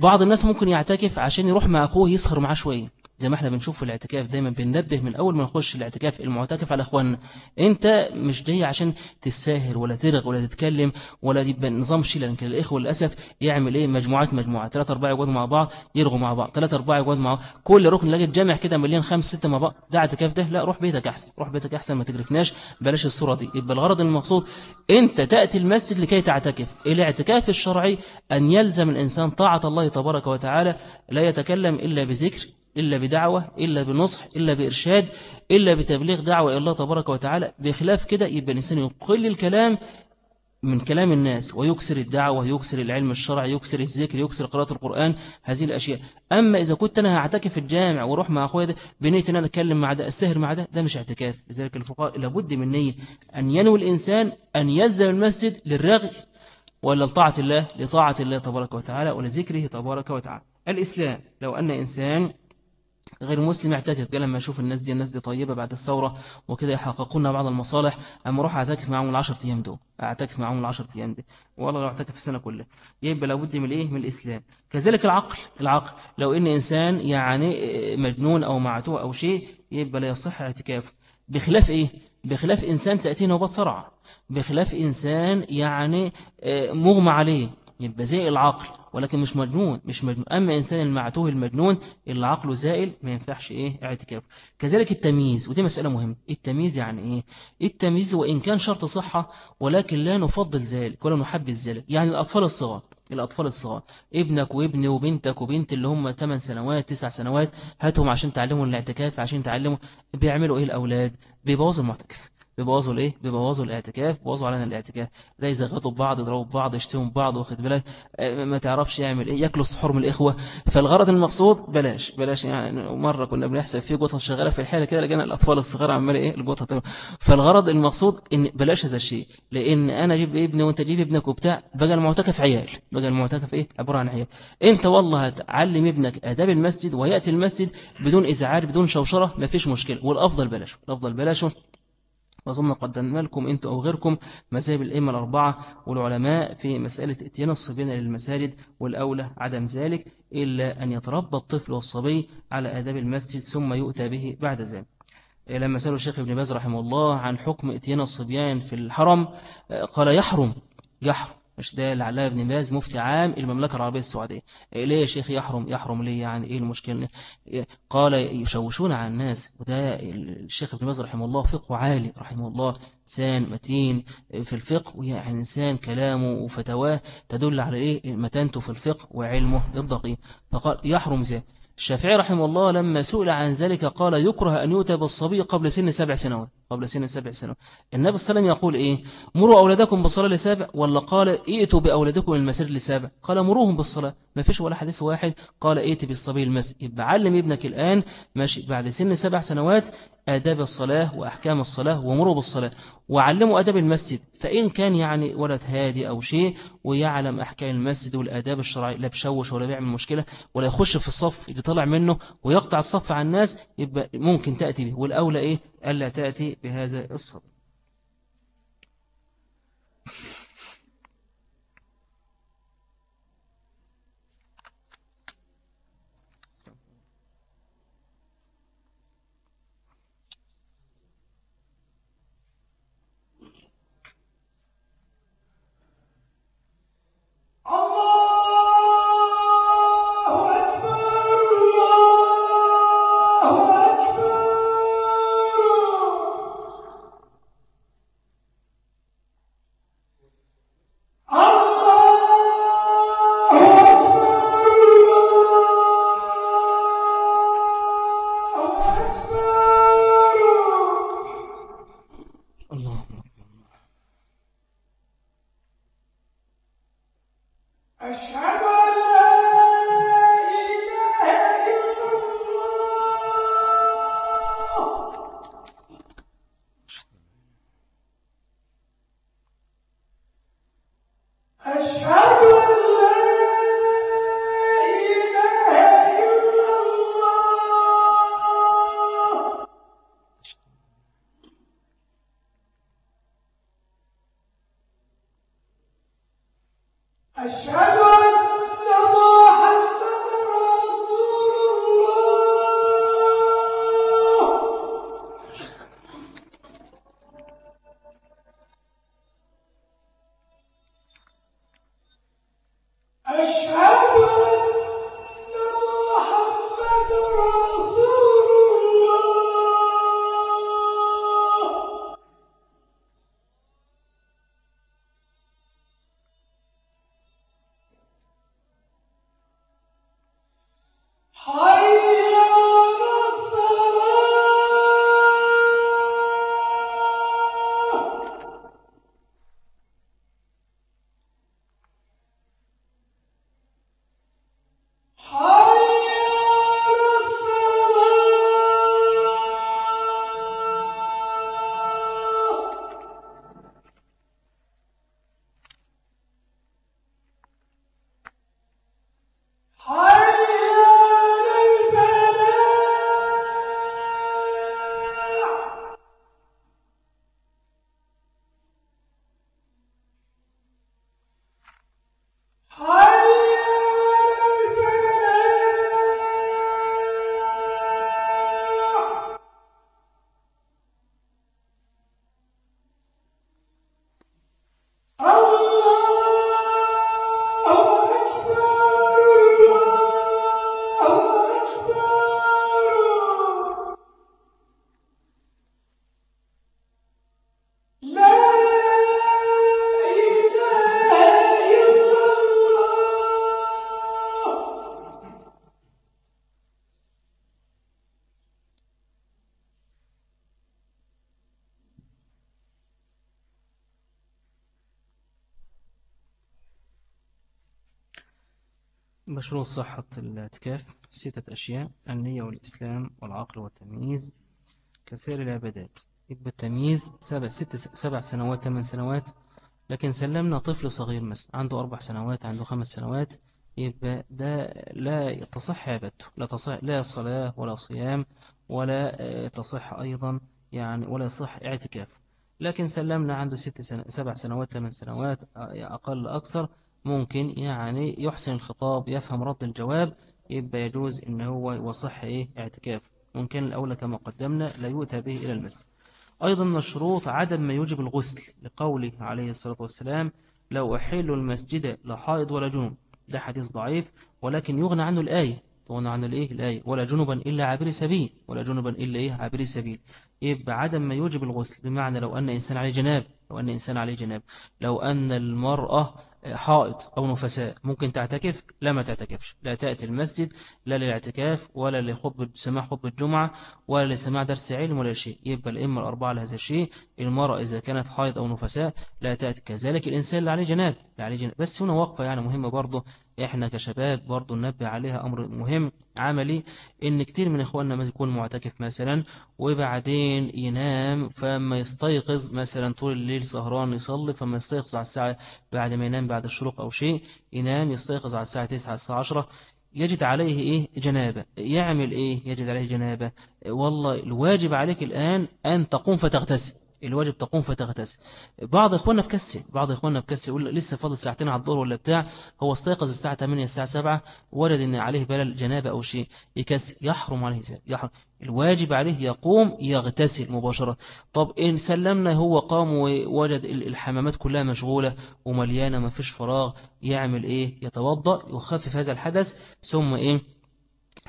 بعض الناس ممكن يعتكف عشان يروح مع أخوه يسهر معاه شوية. زي ما إحنا بنشوف في الاعتكاف دايما بننبه من أول ما نخش الاعتكاف المعتكف على أخواننا. أنت مش جاي عشان تساهر ولا ترغ ولا تتكلم ولا يبقى نظام شيء لأن الإخوة للأسف يعمل إيه؟ مجموعات مجموعات. ثلاثة أربعة يقعدوا مع بعض يرغوا مع بعض. ثلاثة أربعة يقعدوا مع بعض. كل ركن لاقي الجامع كده مليان خمس ستة مع بعض. ده اعتكاف ده؟ لا روح بيتك أحسن. روح بيتك أحسن ما تجرفناش. بلاش الصورة دي. يبقى الغرض المقصود أنت تأتي المسجد لكي تعتكف. الاعتكاف الشرعي أن يلزم الإنسان طاعة الله تبارك وتعالى لا يتكلم إلا بذكر إلا بدعوة إلا بنصح إلا بإرشاد إلا بتبليغ دعوة إلى الله تبارك وتعالى. بخلاف كده يبقى الإنسان يقل الكلام من كلام الناس ويكسر الدعوة يكسر العلم الشرعي يكسر الذكر يكسر قراءة القرآن هذه الأشياء. أما إذا كنت أنا هعتكف في الجامع وروح مع أخويا ده بنيت أن أنا أتكلم مع ده السهر مع ده ده مش اعتكاف. لذلك الفقهاء لابد من نية أن ينوي الإنسان أن يلزم المسجد للرغي ولا لطاعة الله لطاعة الله تبارك وتعالى ولذكره تبارك وتعالى. الإسلام لو أن إنسان غير مسلم يعتكف. قال لما أشوف الناس دي الناس دي طيبة بعد الثورة وكده يحققون بعض المصالح. أما أروح أعتكف معهم العشر أيام دول أعتكف معهم العشر أيام دي. والله لو أعتكف السنة كلها يبقى لابد من الإيه من الإسلام. كذلك العقل. العقل لو إن إنسان يعني مجنون أو معتوه أو شيء يبقى لا يصح اعتكافه. بخلاف إيه؟ بخلاف إنسان تأتيه نوبات صرع بخلاف إنسان يعني آه، مغمى عليه. يبقى زي العقل. ولكن مش مجنون مش مجنون. أما إنسان المعتوه المجنون اللي عقله زائل ما ينفعش إيه اعتكاف كذلك التمييز ودي مسألة مهمة. التمييز يعني إيه؟ التمييز وإن كان شرط صحة ولكن لا نفضل ذلك ولا نحب ذلك. يعني الأطفال الصغار الأطفال الصغار ابنك وابني وبنتك وبنت اللي هم 8 سنوات 9 سنوات هاتهم عشان تعلموا الاعتكاف عشان تعلموا بيعملوا إيه الأولاد؟ بيبوظوا المعتكف. بيبوظوا الإيه؟ بيبوظوا الاعتكاف بيبوظوا علينا الاعتكاف. لا يزغطوا ببعض يضربوا ببعض يشتموا ببعض واخد بالك؟ آه، ما تعرفش يعمل إيه. ياكلوا السحور من الإخوة. فالغرض المقصود بلاش بلاش يعني. مرة كنا بنحسب في قطط شغالة في الحاله كده لقينا الأطفال الصغار عمال إيه؟ القطط فالغرض المقصود إن بلاش هذا الشيء. لأن أنا أجيب ابني وأنت تجيب ابنك وبتاع بقى المعتكف عيال. بقى المعتكف إيه؟ عبارة عن عيال. أنت والله هتعلم ابنك آداب المسجد ويأتي المسجد بدون إزعاج بدون شوشرة ما فيش مشكلة. والأفضل بلاشه الأفضل بلاشه وظن قدمنا لكم أنت أو غيركم مذاهب الأئمة الأربعة والعلماء في مسألة اتيان الصبيان للمساجد والأولى عدم ذلك إلا أن يتربى الطفل والصبي على آداب المسجد ثم يؤتى به بعد ذلك. لما سألوا الشيخ ابن باز رحمه الله عن حكم اتيان الصبيان في الحرم قال يحرم يحرم. مش ده العلاء بن باز مفتي عام المملكة العربية السعودية. إيه ليه يا شيخ يحرم يحرم ليه يعني؟ إيه المشكلة؟ قال يشوشون على الناس وده الشيخ ابن باز رحمه الله فقه عالي رحمه الله إنسان متين في الفقه ويعني إنسان كلامه وفتواه تدل على إيه؟ متانته في الفقه وعلمه الدقيق. فقال يحرم زي الشافعي رحمه الله لما سئل عن ذلك قال يكره أن يؤتى بالصبي قبل سن سبع سنوات قبل سن سبع سنوات. النبي صلى الله عليه وسلم يقول إيه؟ مروا أولادكم بالصلاة لسابع ولا قال ائتوا بأولادكم المسير لسابع قال مروهم بالصلاة. ما فيش ولا حديث واحد قال ائت بالصبي المسجد. يبقى علم ابنك الآن ماشي بعد سن سبع سنوات آداب الصلاة وأحكام الصلاة ومروا بالصلاة. وعلموا أداب المسجد. فإن كان يعني ولد هادي أو شيء ويعلم أحكام المسجد والآداب الشرعية لا بشوش ولا بيعمل مشكلة ولا يخش في الصف اللي طلع منه ويقطع الصف عن الناس يبقى ممكن تأتي به. والأولى إيه؟ ألا تأتي بهذا الصف. مشروع صحة الاعتكاف ستة أشياء النية والإسلام والعقل والتمييز. كسائر العبادات يبقى التمييز سبع, ست سبع سنوات ثمان سنوات. لكن سلمنا طفل صغير مثلا عنده أربع سنوات عنده خمس سنوات يبقى ده لا تصح عبادته. لا تصح لا صلاة ولا صيام ولا آه، تصح أيضا يعني ولا يصح اعتكاف. لكن سلمنا عنده ست سنة سبع سنوات ثمان سنوات آه، أقل أكثر ممكن يعني يحسن الخطاب يفهم رد الجواب يبقى يجوز إن هو يصح إيه اعتكاف. ممكن الأولى كما قدمنا لا يؤتى به إلى المسجد أيضا من الشروط عدم ما يوجب الغسل لقوله عليه الصلاة والسلام لو أحل المسجد لا حائض ولا جنوب ده حديث ضعيف ولكن يغنى عنه الآية. يغنى عنه الإيه؟ الآية. ولا جنبا إلا عابر سبيل ولا جنبا إلا إيه؟ عابر سبيل يبقى عدم ما يوجب الغسل بمعنى لو أن إنسان عليه جناب لو أن إنسان عليه جناب. لو أن المرأة حائط أو نفساء. ممكن تعتكف لا ما تعتكفش. لا تأتي المسجد لا للاعتكاف ولا لخطبة سماع خطبة الجمعة ولا لسماع درس علم ولا شيء. يبقى الإمة الأربعة لهذا الشيء. المرأة إذا كانت حائط أو نفساء لا تأتي كذلك. الإنسان اللي عليه جناب. عليه جناب بس هنا وقفة يعني مهمة برضه. إحنا كشباب برضه ننبه عليها أمر مهم عملي إن كتير من إخواننا ما يكون معتكف مثلا وبعدين ينام فما يستيقظ مثلا طول الليل سهران يصلي فما يستيقظ على الساعة بعد ما ينام بعد الشروق أو شيء ينام يستيقظ على الساعة 9 الساعة 10 يجد عليه إيه؟ جنابة. يعمل إيه؟ يجد عليه جنابة. والله الواجب عليك الآن أن تقوم فتغتسل. الواجب تقوم فتغتسل بعض إخواننا بكسل بعض إخواننا بكسل يقول لسه فاضل ساعتين على الظهر ولا بتاع هو استيقظ الساعة 8 الساعة 7 ورد إن عليه بلل جنابة أو شيء يكسل يحرم عليه ذلك يحرم. الواجب عليه يقوم يغتسل مباشرة. طب إن سلمنا هو قام ووجد الحمامات كلها مشغولة ومليانة ما فيش فراغ يعمل إيه؟ يتوضأ يخفف هذا الحدث ثم إيه؟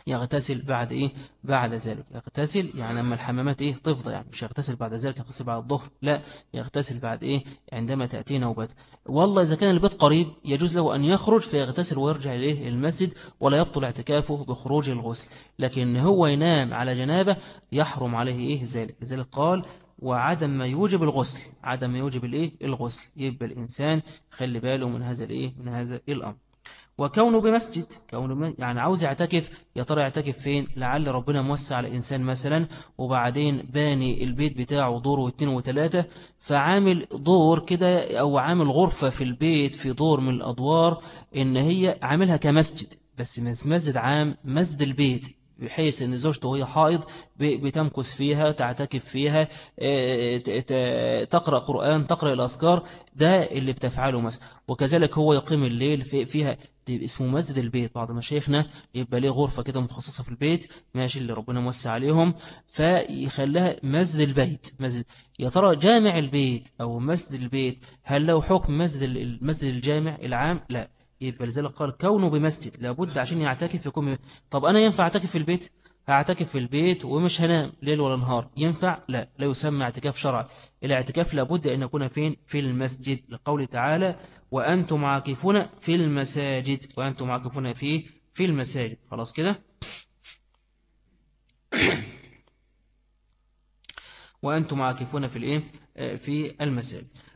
يغتسل بعد إيه؟ بعد ذلك. يغتسل يعني لما الحمامات إيه؟ تفضى يعني. مش يغتسل بعد ذلك يغتسل بعد الظهر. لا يغتسل بعد إيه؟ عندما تأتي نوبته والله إذا كان البيت قريب يجوز له أن يخرج فيغتسل ويرجع إليه المسجد ولا يبطل اعتكافه بخروج الغسل. لكن هو ينام على جنابة يحرم عليه إيه؟ ذلك. لذلك قال وعدم ما يوجب الغسل. عدم ما يوجب الإيه؟ الغسل. يبقى الإنسان خلي باله من هذا الإيه؟ من هذا الأمر. وكونه بمسجد كونه يعني عاوز يعتكف يا ترى يعتكف فين؟ لعل ربنا موسع على إنسان مثلا وبعدين باني البيت بتاعه دور واثنين وثلاثة فعامل دور كده أو عامل غرفة في البيت في دور من الأدوار إن هي عاملها كمسجد بس مسجد عام مسجد البيت. بحيث إن زوجته وهي حائض بتمكث فيها تعتكف فيها آه، تقرأ قرآن تقرأ الأذكار ده اللي بتفعله مثلا. وكذلك هو يقيم الليل فيها اسمه مسجد البيت. بعض مشايخنا يبقى ليه غرفة كده مخصصة في البيت ماشي اللي ربنا موسع عليهم فيخليها مسجد البيت. مسجد يا ترى جامع البيت أو مسجد البيت هل له حكم مسجد المسجد الجامع العام؟ لا. يبقى لذلك قال كونه بمسجد لابد عشان يعتكف يكون طب أنا ينفع أعتكف في البيت؟ هعتكف في البيت ومش هنام ليل ولا نهار. ينفع؟ لا. لا يسمى اعتكاف شرعي. الاعتكاف لابد أن يكون فين؟ في المسجد. لقول تعالى وأنتم عاكفون في المساجد. وأنتم عاكفون في في المساجد. خلاص كده؟ (clears throat) وأنتم عاكفون في الإيه؟ في المساجد. آه،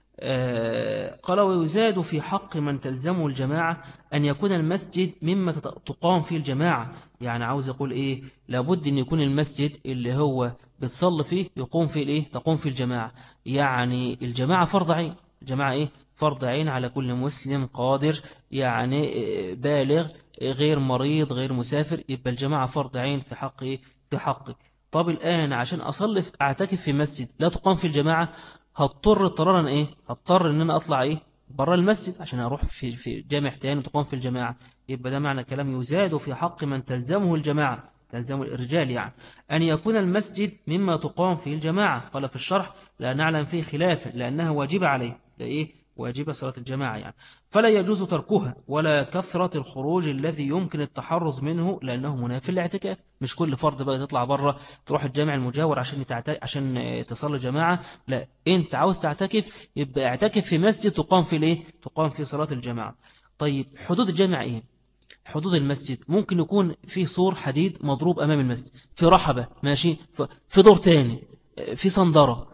قال ويزاد في حق من تلزمه الجماعة أن يكون المسجد مما تقام فيه الجماعة. يعني عاوز يقول إيه؟ لابد أن يكون المسجد اللي هو بتصلي فيه يقوم فيه الإيه؟ تقوم فيه الجماعة. يعني الجماعة فرض عين. الجماعة إيه؟ فرض عين على كل مسلم قادر يعني آه، بالغ غير مريض غير مسافر يبقى الجماعة فرض عين في حق إيه؟ في حقك طب الآن عشان أصلي أعتكف في مسجد لا تقام في الجماعة هضطر اضطرارا إيه؟ هضطر إن أنا أطلع إيه؟ برا المسجد عشان أروح في في جامع تاني وتقوم في الجماعة. يبقى ده معنى كلام يزاد في حق من تلزمه الجماعة تلزم الرجال يعني. أن يكون المسجد مما تقام فيه الجماعة. قال في الشرح لا نعلم فيه خلاف لأنها واجب عليه. ده إيه؟ واجبة صلاة الجماعة يعني. فلا يجوز تركها ولا كثرة الخروج الذي يمكن التحرز منه لأنه منافي الاعتكاف مش كل فرد بقى تطلع بره تروح الجامع المجاور عشان عشان تصلي جماعة. لا أنت عاوز تعتكف يبقى اعتكف في مسجد تقام في ليه؟ تقام في صلاة الجماعة. طيب حدود الجامع إيه؟ حدود المسجد. ممكن يكون في سور حديد مضروب أمام المسجد. في رحبة ماشي. في دور تاني. في صندرة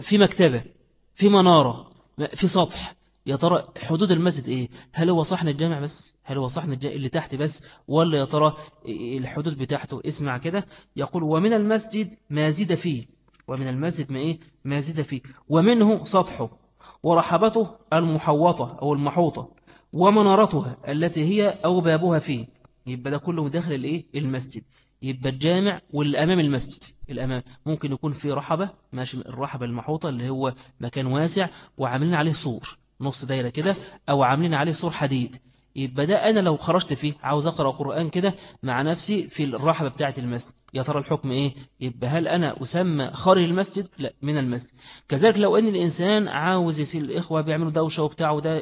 في مكتبة في منارة. في سطح. يا ترى حدود المسجد إيه؟ هل هو صحن الجامع بس؟ هل هو صحن اللي تحت بس؟ ولا يا ترى الحدود بتاعته؟ اسمع كده. يقول ومن المسجد ما زيد فيه. ومن المسجد ما إيه؟ ما زيد فيه. ومنه سطحه. ورحبته المحوطة أو المحوطة. ومنارتها التي هي أو بابها فيه. يبقى ده كله داخل الايه المسجد. يبقى الجامع والأمام المسجد. الأمام ممكن يكون في رحبة ماشي الرحبة المحوطة اللي هو مكان واسع وعاملين عليه سور نص دايرة كده أو عاملين عليه سور حديد. يبقى ده أنا لو خرجت فيه عاوز أقرأ قرآن كده مع نفسي في الرحبة بتاعة المسجد. يا ترى الحكم إيه؟ يبقى هل أنا أسمى خارج المسجد؟ لا من المسجد. كذلك لو أن الإنسان عاوز يسير الإخوة بيعملوا دوشة وبتاع وده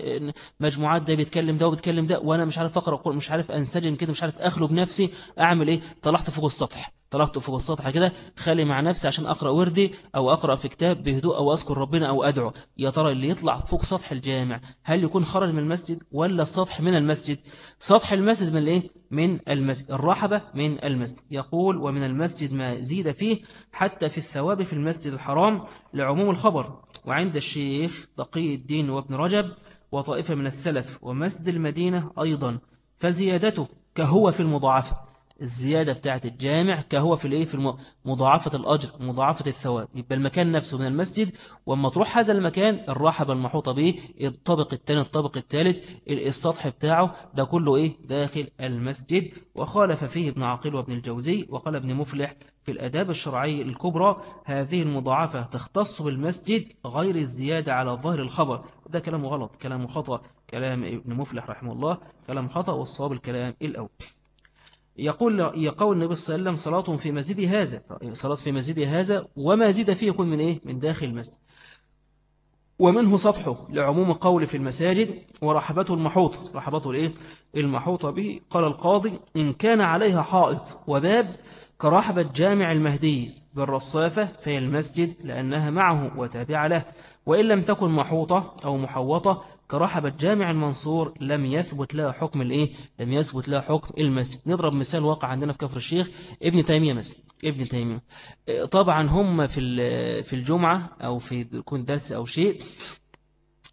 مجموعات ده بيتكلم ده وبيتكلم ده وأنا مش عارف أقرأ قرآن مش عارف أنسجم كده مش عارف أخلو بنفسي أعمل إيه؟ طلعت فوق السطح. طلعت فوق السطح كده خالي مع نفسي عشان أقرأ وردي أو أقرأ في كتاب بهدوء أو أذكر ربنا أو أدعو. يا ترى اللي يطلع فوق سطح الجامع هل يكون خرج من المسجد ولا السطح من المسجد؟ سطح المسجد من الإيه؟ من المسجد الرحبة من المسجد يقول ومن المسجد ما زيد فيه حتى في الثواب في المسجد الحرام لعموم الخبر وعند الشيخ تقي الدين وابن رجب وطائفة من السلف ومسجد المدينة أيضا فزيادته كهو في المضاعفة. الزيادة بتاعة الجامع كهو في الإيه؟ في مضاعفة الأجر مضاعفة الثواب. يبقى المكان نفسه من المسجد وما تروح هذا المكان الرحبة المحوطة به الطابق الثاني الطابق الثالث السطح بتاعه ده كله إيه؟ داخل المسجد. وخالف فيه ابن عقيل وابن الجوزي وقال ابن مفلح في الأداب الشرعي الكبرى هذه المضاعفة تختص بالمسجد غير الزيادة على ظهر الخبر. ده كلام غلط كلام خطأ كلام ابن مفلح رحمه الله كلام خطأ والصواب الكلام الأول. يقول يقول النبي صلى الله عليه وسلم صلاة في مسجد هذا صلاة في مسجد هذا وما زيد فيه يكون من إيه؟ من داخل المسجد. ومنه سطحه؟ لعموم قول في المساجد ورحبته المحوطة رحبته الإيه؟ المحوطة به. قال القاضي إن كان عليها حائط وباب كرحبة جامع المهدي بالرصافة في المسجد لأنها معه وتابع له وإن لم تكن محوطة أو محوطة كرحبة جامع المنصور لم يثبت لها حكم الإيه؟ لم يثبت لها حكم المسجد. نضرب مثال واقع عندنا في كفر الشيخ ابن تيمية مثلا. ابن تيمية. طبعا هم في في الجمعة أو في يكون درس أو شيء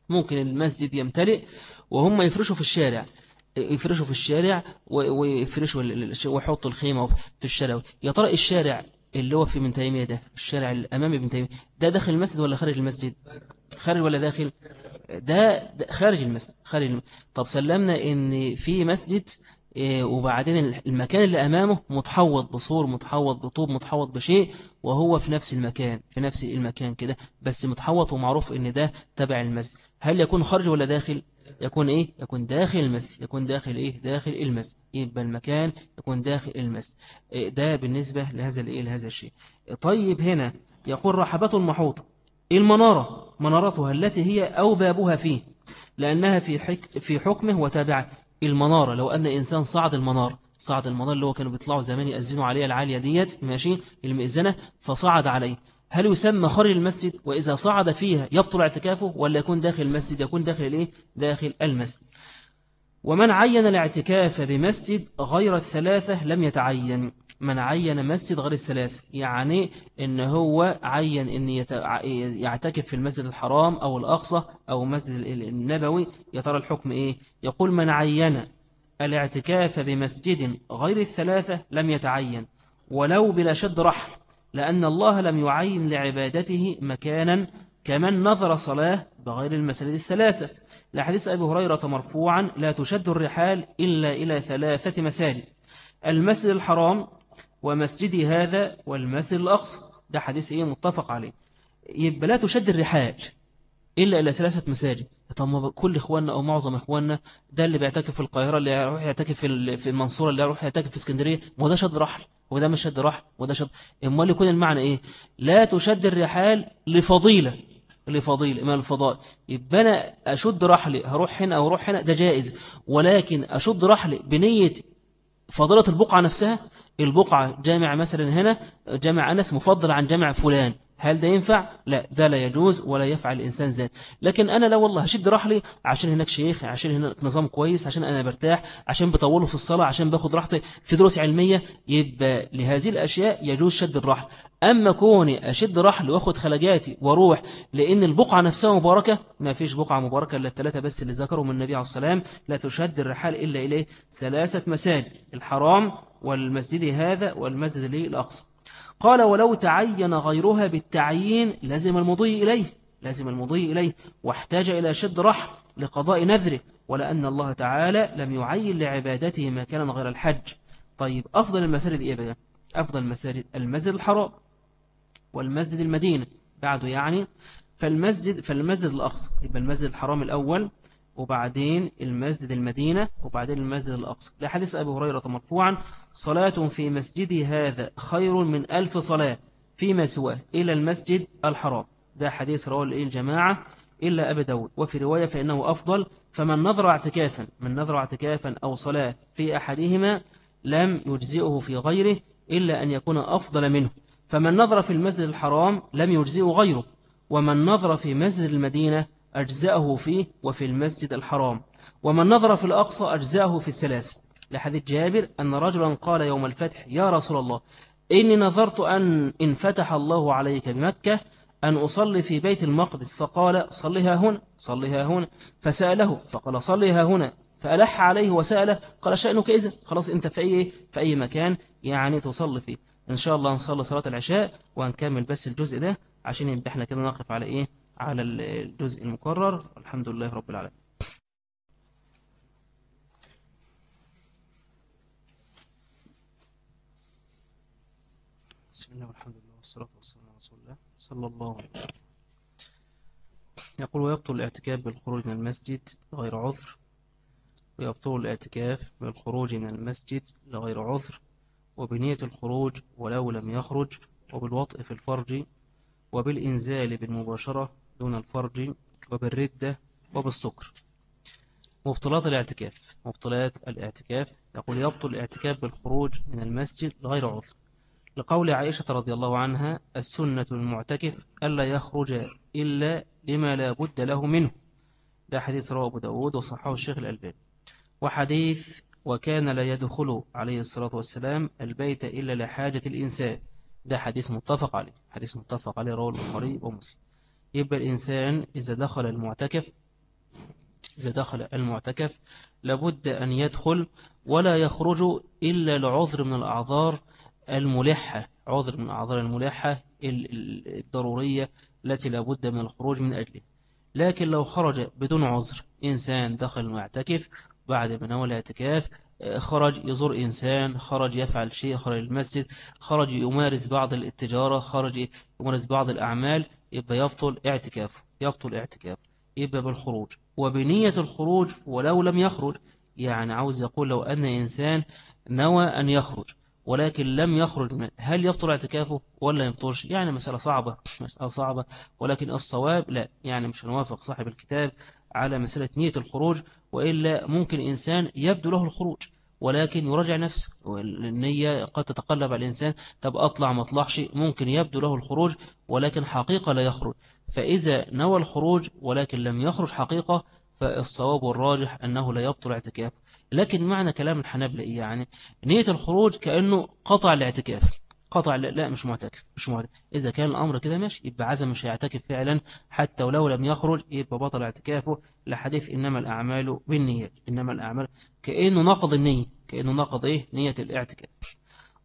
ممكن المسجد يمتلئ وهم يفرشوا في الشارع. يفرشوا في الشارع ويفرشوا ويحطوا الخيمة في الشارع. يا ترى الشارع اللي هو في ابن تيمية ده الشارع الأمامي ابن تيمية ده داخل المسجد ولا خارج المسجد؟ خارج ولا داخل؟ ده, ده خارج المسجد خارج المسجد. طب سلمنا إن في مسجد إيه، وبعدين المكان اللي أمامه متحوط بصور متحوط بطوب متحوط بشيء وهو في نفس المكان في نفس المكان كده بس متحوط ومعروف إن ده تبع المسجد. هل يكون خارج ولا داخل؟ يكون إيه؟ يكون داخل المسجد. يكون داخل إيه؟ داخل المسجد. يبقى المكان يكون داخل المسجد. إيه، ده بالنسبة لهذا الإيه؟ لهذا الشيء. طيب هنا يقول رحبته المحوطة المنارة منارتها التي هي أو بابها فيه لأنها في, حك في حكمه وتابعة. المنارة لو أن إنسان صعد المنار صعد المنار اللي هو كانوا بيطلعوا زمان يأذنوا عليها العالية ديت ماشي المئذنة فصعد عليه. هل يسمى خارج المسجد؟ وإذا صعد فيها يبطل اعتكافه ولا يكون داخل المسجد؟ يكون داخل الإيه؟ داخل المسجد. ومن عين الاعتكاف بمسجد غير الثلاثة لم يتعين. من عين مسجد غير الثلاثة يعني إن هو عين إن يعتكف في المسجد الحرام أو الأقصى أو مسجد النبوي يا ترى الحكم إيه؟ يقول من عين الاعتكاف بمسجد غير الثلاثة لم يتعين ولو بلا شد رحل لأن الله لم يعين لعبادته مكانا كمن نظر صلاة بغير المسجد الثلاثة. لحديث أبي هريرة مرفوعا لا تشد الرحال إلا إلى ثلاثة مساجد. المسجد الحرام ومسجدي هذا والمسجد الأقصى. ده حديث إيه؟ متفق عليه. يبقى لا تشد الرحال إلا إلى ثلاثة مساجد. طب كل إخواننا أو معظم إخواننا ده اللي بيعتكف في القاهرة اللي يروح يعتكف في المنصورة اللي يروح يعتكف في اسكندرية ما ده شد رحل وده مش شد رحل وده شد. أمال يكون المعنى إيه؟ لا تشد الرحال لفضيلة لفضيلة ما الفضاء يبقى أنا أشد رحلي هروح هنا أو أروح هنا ده جائز. ولكن أشد رحلي بنية فضيلة البقعة نفسها البقعة جامع مثلا هنا جامع أنس مفضل عن جامع فلان. هل ده ينفع؟ لا ده لا يجوز ولا يفعل الإنسان ذلك. لكن أنا لا والله هشد رحلي عشان هناك شيخ عشان هناك نظام كويس عشان أنا برتاح عشان بطوله في الصلاة عشان باخد راحتي في دروس علمية يبقى لهذه الأشياء يجوز شد الرحل. أما كوني أشد رحل وأخد خلجاتي وأروح لأن البقعة نفسها مباركة ما فيش بقعة مباركة إلا الثلاثة بس اللي ذكروا من النبي عليه السلام لا تشد الرحال إلا إليه. ثلاثة مساجد الحرام والمسجد هذا والمسجد الأقصى. قال ولو تعين غيرها بالتعيين لازم المضي إليه لازم المضي إليه واحتاج إلى شد رحل لقضاء نذره ولأن الله تعالى لم يعين لعبادته مكانا غير الحج. طيب أفضل المساجد إيه بقى؟ أفضل المساجد المسجد الحرام والمسجد المدينة. بعده يعني فالمسجد فالمسجد الأقصى. يبقى المسجد الحرام الأول وبعدين المسجد المدينة وبعدين المسجد الأقصى. لحديث أبي هريرة مرفوعا. صلاة في مسجدي هذا خير من ألف صلاة فيما سواه إلى المسجد الحرام. ده حديث رواه الجماعة إلا أبي داود. وفي رواية فإنه أفضل فمن نظر اعتكافا من نظر اعتكافا أو صلاة في أحدهما لم يجزئه في غيره إلا أن يكون أفضل منه. فمن نظر في المسجد الحرام لم يجزئه غيره. ومن نظر في مسجد المدينة أجزأه فيه وفي المسجد الحرام. ومن نظر في الأقصى أجزأه في السلاسل لحديث جابر أن رجلا قال يوم الفتح يا رسول الله إني نظرت أن إن فتح الله عليك بمكة أن أصلي في بيت المقدس. فقال صلها هنا صلها هنا. فسأله فقال صلها هنا. فألح عليه وسأله قال شأنك إذا؟ خلاص أنت في أي, في أي مكان يعني تصلي فيه. إن شاء الله نصلي صلاة العشاء وهنكمل بس الجزء ده عشان يبقى إحنا كده نقف على إيه؟ على الجزء المكرر. الحمد لله رب العالمين. بسم الله والحمد لله والصلاة والسلام على رسول الله صلى الله عليه وسلم. يقول ويبطل الاعتكاف بالخروج من المسجد غير عذر. ويبطل الاعتكاف بالخروج من المسجد لغير عذر. وبنية الخروج ولو لم يخرج. وبالوطء في الفرج. وبالإنزال بالمباشرة. دون الفرج وبالردة وبالسكر. مبطلات الاعتكاف. مبطلات الاعتكاف. يقول يبطل الاعتكاف بالخروج من المسجد غير عذر لقول عائشة رضي الله عنها السنة المعتكف ألا يخرج إلا لما لا بد له منه. ده حديث رواه أبو داود وصححه الشيخ الألباني. وحديث وكان لا يدخل عليه الصلاة والسلام البيت إلا لحاجة الإنسان. ده حديث متفق عليه. حديث متفق عليه رواه البخاري ومسلم. يبقى الإنسان إذا دخل المعتكف إذا دخل المعتكف لابد أن يدخل ولا يخرج إلا لعذر من الأعذار الملحة عذر من الأعذار الملحة الضرورية التي لابد من الخروج من أجله. لكن لو خرج بدون عذر إنسان دخل المعتكف بعد ما نوى الاعتكاف خرج يزور إنسان خرج يفعل شيء خرج المسجد خرج يمارس بعض التجارة خرج يمارس بعض الأعمال يبقى يبطل اعتكافه يبطل اعتكافه يبقى بالخروج. وبنية الخروج ولو لم يخرج يعني عاوز يقول لو أن إنسان نوى أن يخرج ولكن لم يخرج هل يبطل اعتكافه ولا يبطلش؟ يعني مسألة صعبة مسألة صعبة ولكن الصواب لا. يعني مش هنوافق صاحب الكتاب على مسألة نية الخروج وإلا ممكن إنسان يبدو له الخروج ولكن يراجع نفسه والنية قد تتقلب على الإنسان طب أطلع ما أطلعش ممكن يبدو له الخروج ولكن حقيقة لا يخرج. فإذا نوى الخروج ولكن لم يخرج حقيقة فالصواب الراجح أنه لا يبطل اعتكاف لكن معنى كلام الحنابلة إيه يعني؟ نية الخروج كأنه قطع الاعتكاف. قطع لا, لا مش معتكف مش معتكف. إذا كان الأمر كده ماشي يبقى عزم مش هيعتكف فعلا حتى ولو لم يخرج يبقى بطل اعتكافه لحديث إنما الأعمال بالنيات. إنما الأعمال كأنه نقض النية كأنه نقض إيه؟ نية الاعتكاف.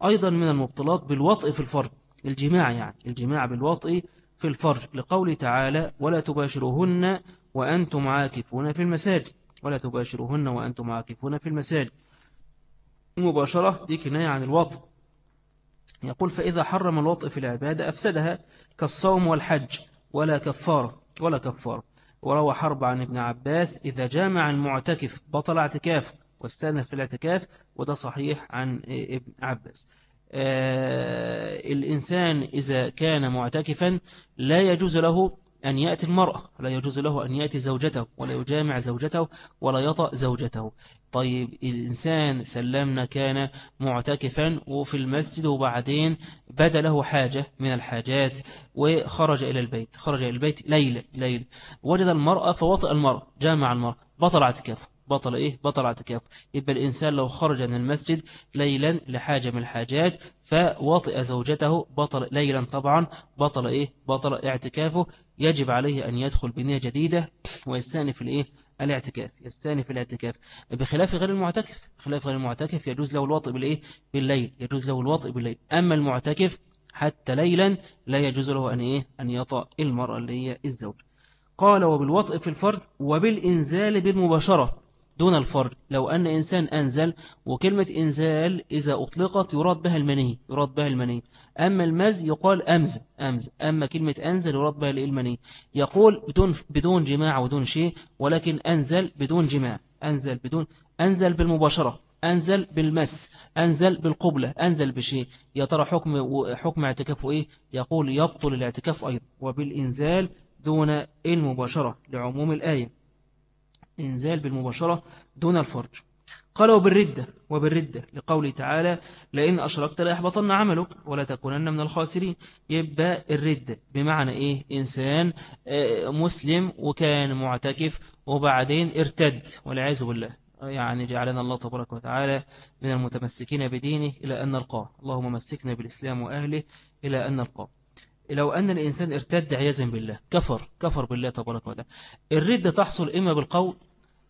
أيضا من المبطلات بالوطء في الفرج الجماع يعني الجماع بالوطء في الفرج. لقول تعالى ولا تباشروهن وأنتم عاكفون في المساجد. ولا تباشروهن وأنتم عاكفون في المساجد. المباشرة دي كناية عن الوطء يقول فإذا حرم الوطء في العبادة أفسدها كالصوم والحج ولا كفارة ولا كفارة. وروى حرب عن ابن عباس إذا جامع المعتكف بطل اعتكاف واستأنف في الاعتكاف وده صحيح عن ابن عباس. آه الإنسان إذا كان معتكفا لا يجوز له أن يأتي المرأة لا يجوز له أن يأتي زوجته ولا يجامع زوجته ولا يطأ زوجته. طيب الإنسان سلمنا كان معتكفا وفي المسجد وبعدين بدا له حاجة من الحاجات وخرج إلى البيت. خرج إلى البيت ليلة ليلة وجد المرأة فوطئ المرأة جامع المرأة بطل اعتكافه. بطل إيه؟ بطل اعتكاف. يبقى الإنسان لو خرج من المسجد ليلا لحاجة من الحاجات فوطئ زوجته بطل ليلا طبعا بطل إيه؟ بطل اعتكافه. يجب عليه أن يدخل بنية جديدة ويستأنف الإيه؟ الاعتكاف يستأنف الاعتكاف. بخلاف غير المعتكف خلاف غير المعتكف يجوز له الوطئ بالإيه؟ بالليل يجوز له الوطئ بالليل. أما المعتكف حتى ليلا لا يجوز له أن إيه؟ أن يطأ المرأة اللي هي الزوج قال وبالوطئ في الفرج وبالإنزال بالمباشرة. دون الفرج. لو أن إنسان أنزل وكلمة إنزال إذا أطلقت يراد بها المني يراد بها المني. أما المز يقال أمز أمز. أما كلمة أنزل يراد بها المني. يقول بدون بدون جماع ودون شيء ولكن أنزل بدون جماع. أنزل بدون أنزل بالمباشرة. أنزل بالمس. أنزل بالقبلة. أنزل بشيء. يا ترى حكم حكم اعتكافه إيه؟ يقول يبطل الاعتكاف أيضا. وبالإنزال دون المباشرة لعموم الآية. إنزال بالمباشرة دون الفرج. قالوا بالردة وبالردة لقوله تعالى لئن أشركت لا يحبطن عملك ولا تكونن من الخاسرين. يبقى الردة بمعنى إيه؟ إنسان آه، مسلم وكان معتكف وبعدين ارتد والعياذ بالله. يعني جعلنا الله تبارك وتعالى من المتمسكين بدينه إلى أن نلقاه. اللهم مسكنا بالإسلام وأهله إلى أن نلقاه. لو أن الإنسان ارتد عياذا بالله كفر كفر بالله تبارك وتعالى. الردة تحصل إما بالقول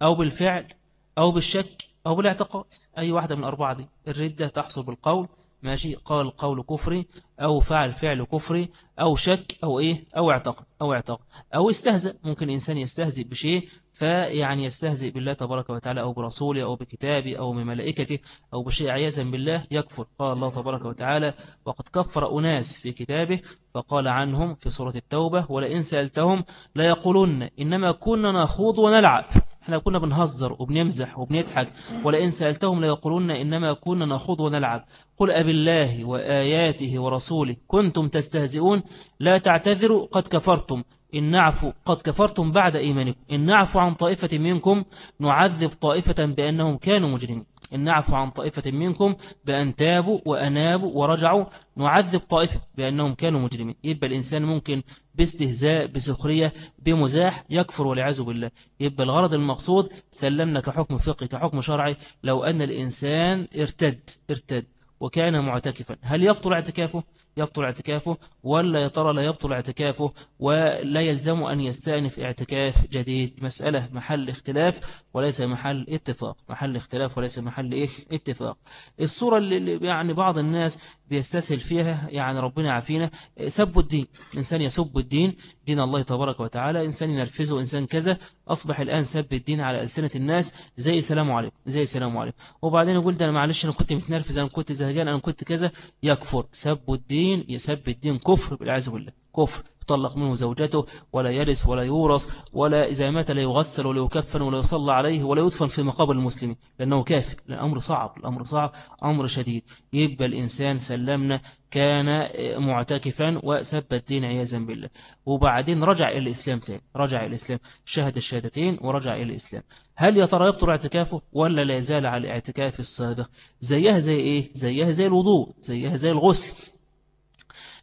أو بالفعل أو بالشك أو بالاعتقاد. أي واحدة من الأربعة دي. الردة تحصل بالقول. ماشي. قال قول كفري أو فعل فعل كفري أو شك أو إيه؟ أو اعتقد أو اعتقد. أو استهزأ. ممكن إنسان يستهزئ بشيء فيعني يستهزئ بالله تبارك وتعالى أو برسوله أو بكتابه أو بملائكته أو بشيء عياذا بالله يكفر. قال الله تبارك وتعالى وقد كفر أناس في كتابه فقال عنهم في سورة التوبة ولئن سألتهم لا يقولون إنما كنا نخوض ونلعب إحنا كنا بنهزر وبنمزح وبنضحك ولئن سألتهم ليقولون إنما كنا نخوض ونلعب. قل أب الله وآياته ورسوله كنتم تستهزئون لا تعتذروا قد كفرتم. إن نعفو قد كفرتم بعد إيمانكم. إن نعفو عن طائفة منكم نعذب طائفة بأنهم كانوا مجرمين. إن نعفو عن طائفة منكم بأن تابوا وأنابوا ورجعوا نعذب طائفة بأنهم كانوا مجرمين. يبقى الإنسان ممكن باستهزاء بسخرية بمزاح يكفر والعياذ بالله. يبقى الغرض المقصود سلمنا كحكم فقهي كحكم شرعي لو أن الإنسان ارتد ارتد وكان معتكفا. هل يبطل اعتكافه؟ يبطل اعتكافه ولا يا ترى لا يبطل اعتكافه ولا يلزم أن يستأنف اعتكاف جديد. مسألة محل اختلاف وليس محل اتفاق. محل اختلاف وليس محل إيه؟ اتفاق. الصورة اللي يعني بعض الناس بيستسهل فيها يعني ربنا يعافينا سب الدين. إنسان يسب الدين دين الله تبارك وتعالى. إنسان ينرفزه إنسان كذا. أصبح الآن سب الدين على ألسنة الناس. زي سلام عليكم زي سلام عليكم. وبعدين يقول ده أنا معلش أنا كنت متنرفز أنا كنت زهجان أنا كنت كذا. يكفر. سب الدين. يسب الدين كفر بالعياذ بالله كفر يطلق منه زوجته ولا يرث ولا يورث ولا إذا مات لا يغسل ولا يكفن ولا يصلى عليه ولا يدفن في مقابل المسلمين. لأنه كافر الأمر صعب الأمر صعب أمر شديد. يبقى الإنسان سلمنا كان معتكفا وسب الدين عياذا بالله. وبعدين رجع إلى الإسلام تاني رجع إلى الإسلام. شهد الشهادتين ورجع إلى الإسلام. هل يا ترى يبطل اعتكافه ولا لا يزال على الاعتكاف السابق زيها زي إيه؟ زيها زي الوضوء زيها زي الغسل.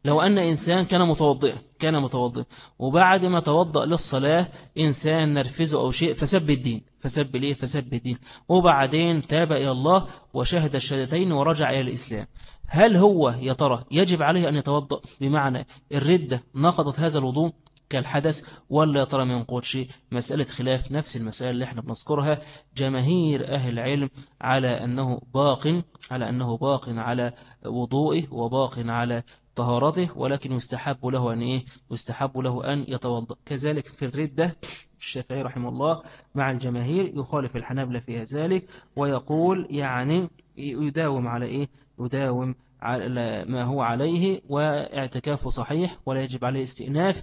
لو أن إنسان كان متوضئا كان متوضئا وبعد ما توضأ للصلاة إنسان نرفزه أو شيء فسب الدين. فسب ليه؟ فسب الدين. وبعدين تاب إلى الله وشهد الشهادتين ورجع إلى الإسلام. هل هو يا ترى يجب عليه أن يتوضأ؟ بمعنى الردة نقضت هذا الوضوء كالحدث ولا ترى من شيء؟ مسألة خلاف نفس المسألة اللي إحنا بنذكرها. جماهير أهل العلم على أنه باق على أنه باق على وضوئه وباق على طهارته ولكن يستحب له أن إيه؟ يستحب له أن يتوضأ. كذلك في الردة الشافعي رحمه الله مع الجماهير يخالف الحنابلة في ذلك ويقول يعني يداوم على إيه؟ يداوم على ما هو عليه واعتكافه صحيح ولا يجب عليه استئناف.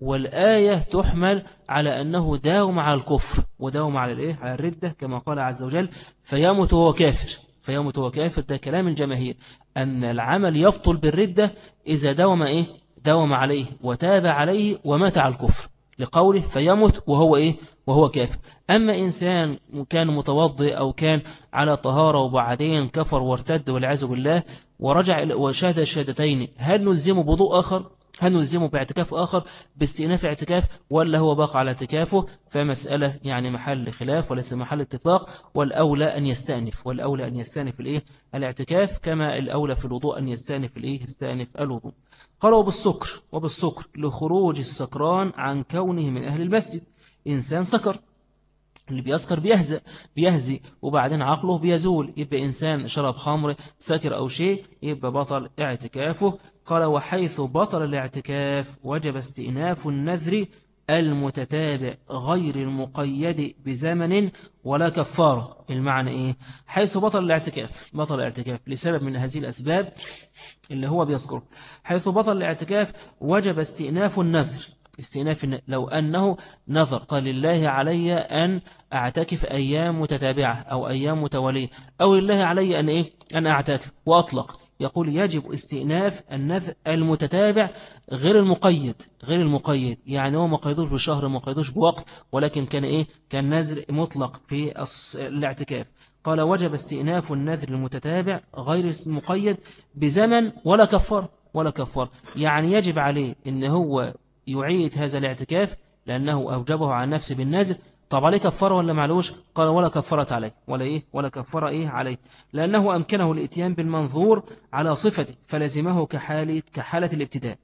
والآية تحمل على أنه داوم على الكفر وداوم على الإيه؟ على الردة كما قال عز وجل فيمت وهو كافر. فيمت وهو كافر ده كلام الجماهير أن العمل يبطل بالردة إذا داوم إيه؟ داوم عليه وتاب عليه ومات على الكفر لقوله فيمت وهو إيه؟ وهو كافر. أما إنسان كان متوضئ أو كان على طهارة وبعدين كفر وارتد والعياذ بالله ورجع وشهد الشهادتين هل نلزمه بضوء آخر؟ هل نلزمه باعتكاف آخر؟ باستئناف اعتكاف ولا هو باق على اعتكافه؟ فمسألة يعني محل خلاف وليس محل اتفاق. والأولى أن يستأنف. والأولى أن يستأنف الإيه؟ الاعتكاف كما الأولى في الوضوء أن يستأنف الإيه؟ يستأنف الوضوء. قالوا بالسكر وبالسكر لخروج السكران عن كونه من أهل المسجد. إنسان سكر. اللي بيسكر بيهزأ بيهزي وبعدين عقله بيزول يبقى إنسان شرب خمر سكر أو شيء يبقى بطل اعتكافه. قال وحيث بطل الاعتكاف وجب استئناف النذر المتتابع غير المقيد بزمن ولا كفارة. المعنى إيه؟ حيث بطل الاعتكاف. بطل الاعتكاف لسبب من هذه الأسباب اللي هو بيذكره. حيث بطل الاعتكاف وجب استئناف النذر. استئناف لو أنه نظر قال لله علي أن أعتكف أيام متتابعة أو أيام متوالية أو لله علي أن, إيه؟ أن أعتكف وأطلق. يقول يجب استئناف النذر المتتابع غير المقيد غير المقيد. يعني هو ما قيدوش بشهر ما قيدوش بوقت ولكن كان إيه؟ كان نذر مطلق في الاعتكاف. قال وجب استئناف النذر المتتابع غير المقيد بزمن ولا كفر ولا كفر يعني يجب عليه إن هو يعيد هذا الاعتكاف لأنه أوجبه عن نفسه بالنازل طب عليه كفارة ولا معلوش؟ قال ولا كفرت عليه. ولا إيه؟ ولا كفر إيه عليه. لأنه أمكنه الإتيان بالمنظور على صفته فلزمه كحالة, كحالة الابتداء.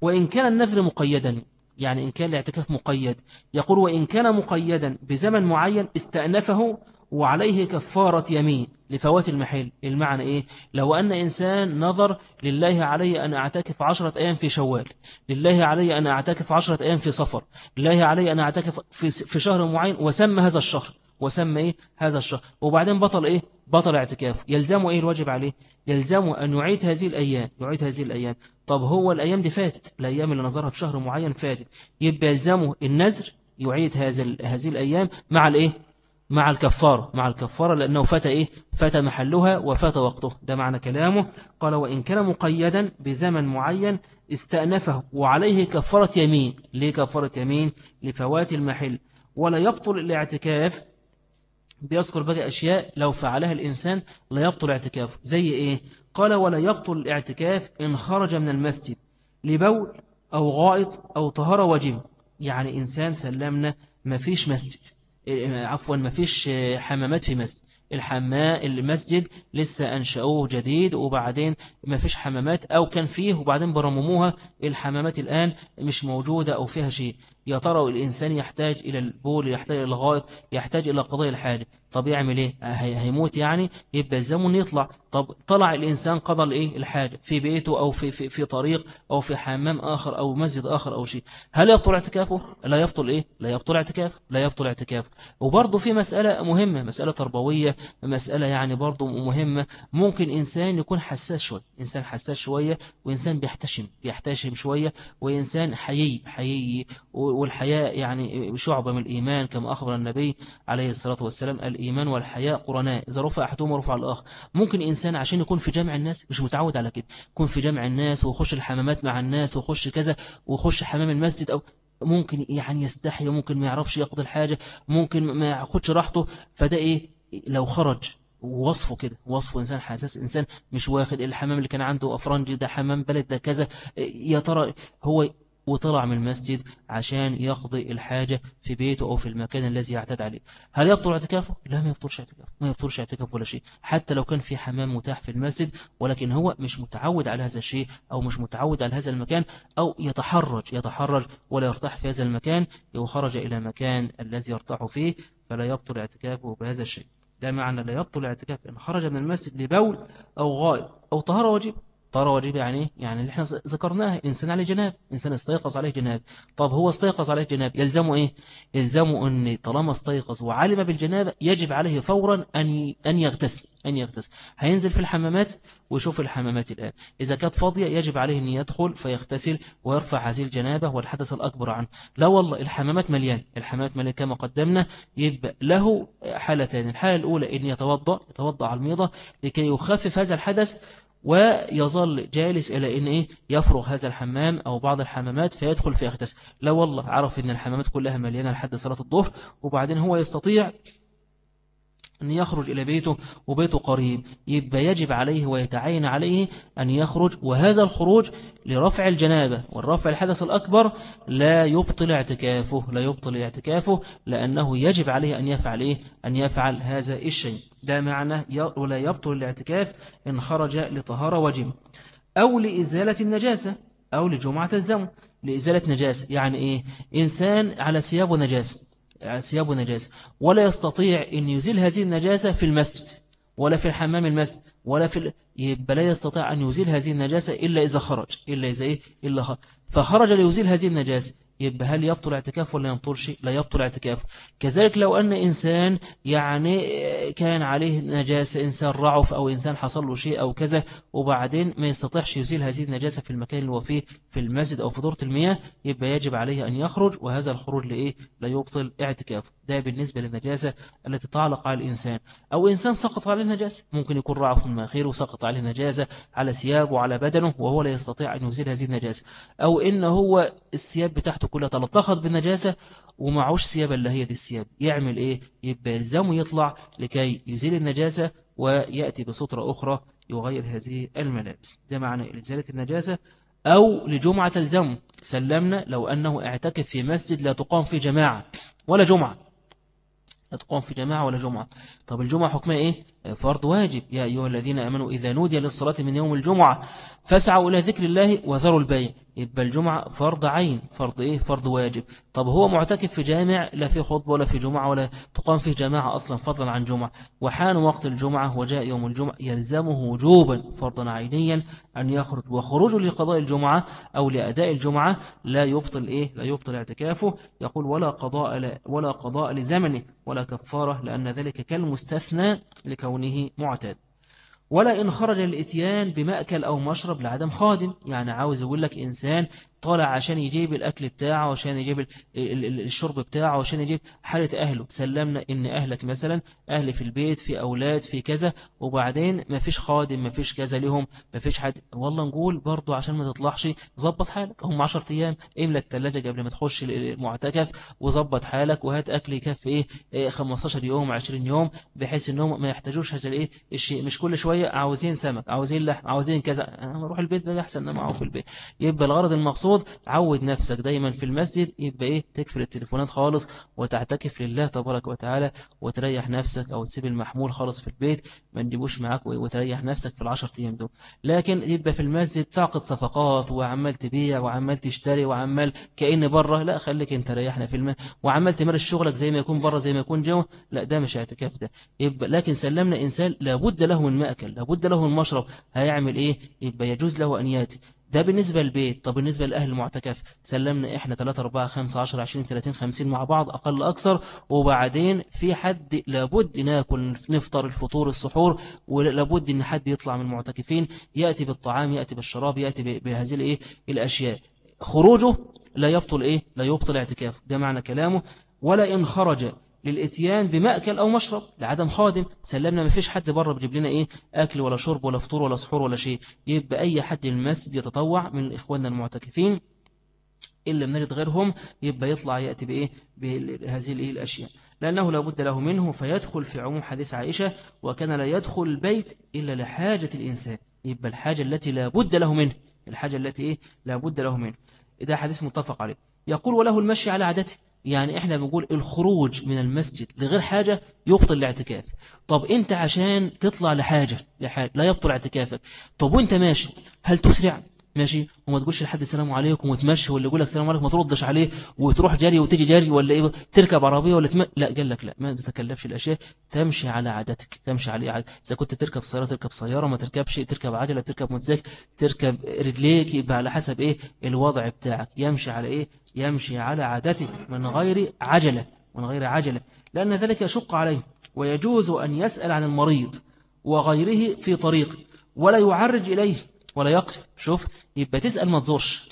وإن كان النذر مقيدا يعني إن كان الاعتكاف مقيد يقول وإن كان مقيدا بزمن معين استأنفه وعليه كفارة يمين لفوات المحل المعنى إيه؟ لو أن إنسان نظر لله علي أن أعتكف عشرة أيام في شوال لله علي أن أعتكف عشرة أيام في صفر لله علي أن أعتكف في, في شهر معين وسمى هذا الشهر وسمى إيه؟ هذا الشهر وبعدين بطل إيه؟ بطل اعتكاف يلزمه إيه الواجب عليه؟ يلزمه أن يعيد هذه الأيام يعيد هذه الأيام طب هو الأيام دي فاتت الأيام اللي نظرها في شهر معين فاتت يبقى يلزمه النذر يعيد هذه هذه الأيام مع الإيه؟ مع الكفارة مع الكفارة لأنه فات إيه؟ فات محلها وفات وقته. ده معنى كلامه. قال وإن كان مقيدا بزمن معين استأنفه وعليه كفارة يمين. ليه كفارة يمين؟ لفوات المحل. ولا يبطل الاعتكاف بيذكر بقى أشياء لو فعلها الإنسان لا يبطل اعتكافه زي إيه؟ قال ولا يبطل الاعتكاف إن خرج من المسجد لبول أو غائط أو طهارة واجب يعني إنسان سلمنا ما فيش مسجد. عفوا ما فيش حمامات في مسجد الحماء المسجد لسه أنشأوه جديد وبعدين ما فيش حمامات أو كان فيه وبعدين برمموها الحمامات الآن مش موجودة أو فيها شيء. يا ترى الإنسان يحتاج إلى البول يحتاج إلى الغائط يحتاج إلى قضاء الحاجة؟ طب يعمل إيه؟ هيموت يعني؟ يبقى الزمن يطلع. طب طلع الإنسان قضى الإيه الحاجة. في بيته أو في, في, في طريق أو في حمام آخر أو مسجد آخر أو شيء. هل يبطل اعتكافه؟ لا يبطل إيه؟ لا يبطل اعتكاف. لا يبطل اعتكاف. وبرضه في مسألة مهمة مسألة تربوية مسألة يعني برضه مهمة. ممكن إنسان يكون حساس شوية. إنسان حساس شوية وإنسان بيحتشم بيحتشم شوية وإنسان حيي حيي. والحياء يعني شعبة من الإيمان كما أخبر النبي عليه الصلاة والسلام الإيمان والحياء قرناء. إذا رفع أحدهما رفع الآخر. ممكن إنسان عشان يكون في جمع الناس مش متعود على كده. يكون في جمع الناس ويخش الحمامات مع الناس ويخش كذا ويخش حمام المسجد أو ممكن يعني يستحي ممكن ما يعرفش يقضي الحاجة ممكن ما ياخدش راحته. فده إيه؟ لو خرج وصفه كده وصفه إنسان حساس إنسان مش واخد الحمام اللي كان عنده أفرنجي ده حمام بلد ده كذا. يا ترى هو وطلع من المسجد عشان يقضي الحاجة في بيته أو في المكان الذي يعتاد عليه. هل يبطل اعتكافه؟ لا ما يبطلش اعتكافه ما يبطلش اعتكافه ولا شيء. حتى لو كان في حمام متاح في المسجد ولكن هو مش متعود على هذا الشيء أو مش متعود على هذا المكان أو يتحرج يتحرج ولا يرتاح في هذا المكان وخرج إلى مكان الذي يرتاح فيه فلا يبطل اعتكافه بهذا الشيء. ده معنى لا يبطل اعتكاف إن خرج من المسجد لبول أو غائب أو طهارة واجب طهارة واجب يعني يعني اللي إحنا ذكرناه إنسان عليه جناب إنسان استيقظ عليه جناب. طب هو استيقظ عليه جناب يلزمه إيه؟ يلزمه أن طالما استيقظ وعلم بالجنابة يجب عليه فورا أن أن يغتسل أن يغتسل. هينزل في الحمامات ويشوف الحمامات الآن. إذا كانت فاضية يجب عليه أن يدخل فيغتسل ويرفع هذه الجنابة والحدث الأكبر عنه. لا والله الحمامات مليان. الحمامات مليان كما قدمنا. يبقى له حالتين. الحالة الأولى أن يتوضأ يتوضأ على الميضة لكي يخفف هذا الحدث ويظل جالس إلى إن إيه؟ يفرغ هذا الحمام أو بعض الحمامات فيدخل في اغتسل لا والله عرف إن الحمامات كلها مليانة لحد صلاة الظهر وبعدين هو يستطيع أن يخرج إلى بيته وبيته قريب. يبقى يجب عليه ويتعين عليه أن يخرج. وهذا الخروج لرفع الجنابة والرفع الحدث الأكبر لا يبطل اعتكافه لا يبطل اعتكافه لأنه يجب عليه أن يفعل إيه؟ أن يفعل هذا الشيء. ده معنى ولا يبطل الاعتكاف إن خرج لطهارة وجب. أو لإزالة النجاسة أو لجمعة الزمن لإزالة نجاسة يعني إيه؟ إنسان على ثيابه نجاسة. ثيابه نجاسة ولا يستطيع أن يزيل هذه النجاسة في المسجد ولا في الحمام المسجد ولا في يبقى لا يستطيع أن يزيل هذه النجاسة إلا إذا خرج إلا إذا إيه؟ إلا خرج. فخرج ليزيل هذه النجاسة. يبقى هل يبطل اعتكاف ولا شيء؟ لا يبطل اعتكاف. كذلك لو أن إنسان يعني كان عليه نجاسة إنسان رعف أو إنسان حصل له شيء أو كذا وبعدين ما يستطيعش يزيل هذه النجاسة في المكان اللي هو فيه في المسجد أو في دورة المياه يبقى يجب عليه أن يخرج وهذا الخروج لإيه؟ لا يبطل اعتكاف. ده بالنسبة للنجاسة التي تعلق على الإنسان. أو إنسان سقط عليه النجاسة ممكن يكون رعف من ماخير وسقط عليه نجاسة على ثيابه وعلى بدنه وهو لا يستطيع أن يزيل هذه النجاسة. أو إن هو الثياب بتاعته كلها تلطخت بالنجاسة ومعوش ثياب اللي هي دي الثياب. يعمل إيه؟ يبقى يلزمه يطلع لكي يزيل النجاسة ويأتي بسطرة أخرى يغير هذه الملابس ده معنى إزالة النجاسة أو لجمعة الزم. سلمنا لو أنه اعتكف في مسجد لا تقام في جماعة ولا جمعة. لا تقام في جماعة ولا جمعة. طب الجمعة حكمها إيه؟ فرض واجب. يا أيها الذين أمنوا إذا نودي للصلاة من يوم الجمعة فاسعوا إلى ذكر الله وذروا البيع. يبقى الجمعة فرض عين فرض إيه؟ فرض واجب. طب هو معتكف في جامع؟ لا في خطبة ولا في جمعة ولا تقام في جماعة أصلا فضلا عن جمعة. وحان وقت الجمعة وجاء يوم الجمعة يلزمه وجوبا فرضا عينيا أن يخرج. وخروجه لقضاء الجمعة أو لأداء الجمعة لا يبطل إيه؟ لا يبطل اعتكافه. يقول ولا قضاء ولا قضاء لزمنه ولا كفارة لأن ذلك كالمستثنى لكونه معتاد. ولا إن خرج الاتيان بمأكل أو مشرب لعدم خادم. يعني عاوز يقول لك إنسان طالع عشان يجيب الأكل بتاعه عشان يجيب الشرب بتاعه عشان يجيب حالة أهله. سلمنا إن أهلك مثلا أهل في البيت في أولاد في كذا وبعدين ما فيش خادم ما فيش كذا لهم ما فيش حد. والله نقول برضو عشان ما تطلعش ظبط حالك. هم 10 أيام املى الثلاجة قبل ما تخش المعتكف وظبط حالك وهات أكل يكفي إيه 15 يوم 20 يوم بحيث إنهم ما يحتاجوش هذا الإيه الشيء. مش كل شوية عاوزين سمك عاوزين لحم عاوزين كذا. أنا أروح البيت بقى أحسن معه في البيت. يبقى الغرض المقصود المقصود عود نفسك دايما في المسجد يبقى إيه؟ تكفر التليفونات خالص وتعتكف لله تبارك وتعالى وتريح نفسك أو تسيب المحمول خالص في البيت ما نجيبوش معاك وتريح نفسك في العشر أيام دول. لكن يبقى في المسجد تعقد صفقات وعمال تبيع وعمال تشتري وعمال كأن بره لا خليك أنت ريحنا في الماء وعمال تمارس شغلك زي ما يكون بره زي ما يكون جوه لا ده مش اعتكاف ده. يبقى لكن سلمنا إنسان لابد له من مأكل لابد له من مشرب هيعمل إيه؟ يبقى يجوز له أن يأتي. ده بالنسبة للبيت طب بالنسبة لأهل المعتكف سلمنا إحنا 3 4 5 10 20 30 50 مع بعض أقل أكثر. وبعدين في حد لابد ناكل نفطر الفطور السحور ولابد إن حد يطلع من المعتكفين يأتي بالطعام يأتي بالشراب يأتي بهذه الإيه؟ الأشياء. خروجه لا يبطل إيه؟ لا يبطل اعتكاف ده معنى كلامه. ولا إن خرج للإتيان بمأكل أو مشرب لعدم خادم. سلمنا ما فيش حد بره بيجيب لنا إيه؟ أكل ولا شرب ولا فطور ولا سحور ولا شيء. يبقى أي حد من المسجد يتطوع من إخواننا المعتكفين إلا من نجد غيرهم يبقى يطلع يأتي بإيه؟ بهذه الإيه؟ الأشياء. لأنه لا بد له منه فيدخل في عموم حديث عائشة وكان لا يدخل البيت إلا لحاجة الإنسان. يبقى الحاجة التي لا بد له منه الحاجة التي إيه؟ لا بد له منه. ده حديث متفق عليه. يقول وله المشي على عادته. يعني إحنا بنقول الخروج من المسجد لغير حاجة يبطل الاعتكاف. طب أنت عشان تطلع لحاجة, لحاجة لا يبطل اعتكافك. طب وأنت ماشي هل تسرع؟ ماشي؟ وما تقولش لحد السلام عليكم وتمشي ولا يقول لك السلام عليكم ما تردش عليه وتروح جري وتيجي جري ولا إيه؟ تركب عربية ولا تم... لا قال لك لا ما تتكلفش الأشياء تمشي على عادتك تمشي على عادة. إذا كنت تركب سياره تركب سيارة ما تركبش تركب عجلة تركب موتوسيكل تركب رجليك يبقى على حسب إيه؟ الوضع بتاعك. يمشي على إيه؟ يمشي على عادته من غير عجلة من غير عجلة. لأن ذلك يشق عليه ويجوز أن يسأل عن المريض وغيره في طريق ولا يعرج إليه. ولا يقف. شوف يبقى تسأل ما تزورش.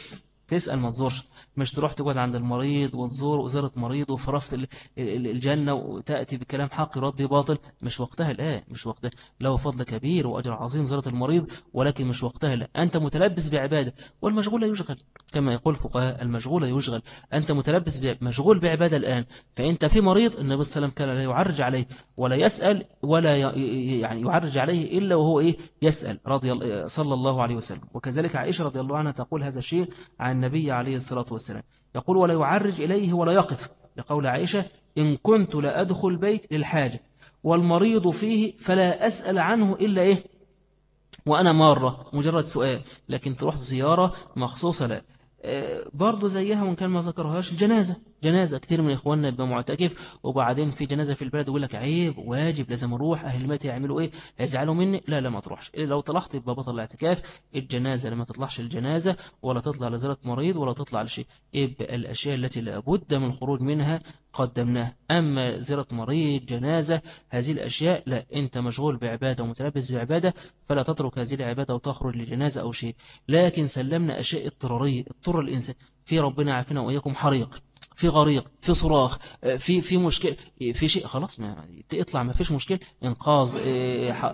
تسأل ما تزورش. مش تروح تقعد عند المريض وتزور وزارة مريض وفرفت الجنة وتأتي بكلام حق يرد باطل؟ مش وقتها الآن مش وقتها. له فضل كبير وأجر عظيم زارة المريض ولكن مش وقتها الآن. أنت متلبس بعبادة والمشغول يشغل. كما يقول فقهاء المشغول يشغل. أنت متلبس مشغول بعبادة الآن. فأنت في مريض النبي صلى الله عليه وسلم كان لا يعرج عليه ولا يسأل ولا يعني يعرج عليه إلا وهو إيه؟ يسأل. رضي صلى الله عليه وسلم. وكذلك عائشة رضي الله عنها تقول هذا الشيء عن النبي عليه الصلاة والسلام. يقول ولا يعرج إليه ولا يقف. لقول عائشة إن كنت لا أدخل بيت للحاجة والمريض فيه فلا أسأل عنه إلا إيه؟ وأنا مرة مجرد سؤال. لكن تروح زيارة مخصوصة لا برضه زيها وإن كان ما ذكرهاش الجنازة. جنازة كتير من إخواننا يبقى معتكف وبعدين في جنازة في البلد يقول لك عيب واجب لازم أروح أهل الميت يعملوا إيه؟ هيزعلوا مني. لا لا ما تروحش. لو طلعت يبقى بطل الاعتكاف. الجنازة لما تطلعش الجنازة ولا تطلع لزيارة مريض ولا تطلع لشيء. يبقى الأشياء التي لابد من الخروج منها قدمناها. أما زيارة مريض جنازة هذه الأشياء لا أنت مشغول بعبادة ومتلبس بعبادة فلا تترك هذه العبادة وتخرج لجنازة أو شيء. لكن سلمنا أشياء اضطرارية اضطر الإنسان. في ربنا عافنا وإياكم حريق في غريق في صراخ في في مشكلة في شيء خلاص ما اطلع ما فيش مشكلة إنقاذ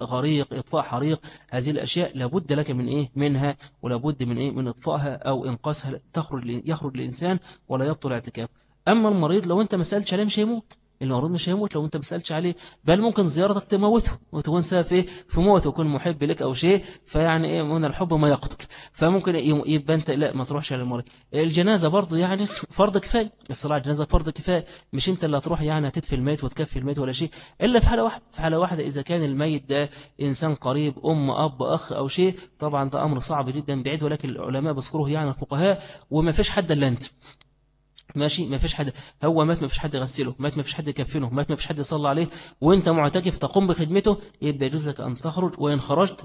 غريق إطفاء حريق. هذه الأشياء لابد لك من إيه؟ منها ولابد من إيه؟ من إطفائها أو إنقاذها. تخرج يخرج الانسان ولا يبطل اعتكاف. أما المريض لو أنت ما سألتش عليه مش هيموت. المريض مش هيموت لو أنت ما سألتش عليه. بل ممكن زيارتك تموته وتكون سبب في في موته ويكون محب لك أو شيء فيعني إيه من الحب ما يقتل. فممكن يبقى أنت لا ما تروحش على المريض. الجنازة برضه يعني فرض كفاية. الصلاه على الجنازة فرض كفاية. مش أنت اللي هتروح يعني هتدفي الميت وتكفي الميت ولا شيء. إلا في حالة واحدة في حالة واحدة إذا كان الميت ده إنسان قريب أم أب أخ أو شيء طبعا ده أمر صعب جدا بعيد ولكن العلماء بيذكروه يعني الفقهاء. وما فيش حد إلا أنت. ماشي؟ ما فيش حد. هو مات ما فيش حد يغسله. مات ما فيش حد يكفنه. مات ما فيش حد يصلي عليه. وانت معتكف تقوم بخدمته يبقى يجوز لك أن تخرج. وإن خرجت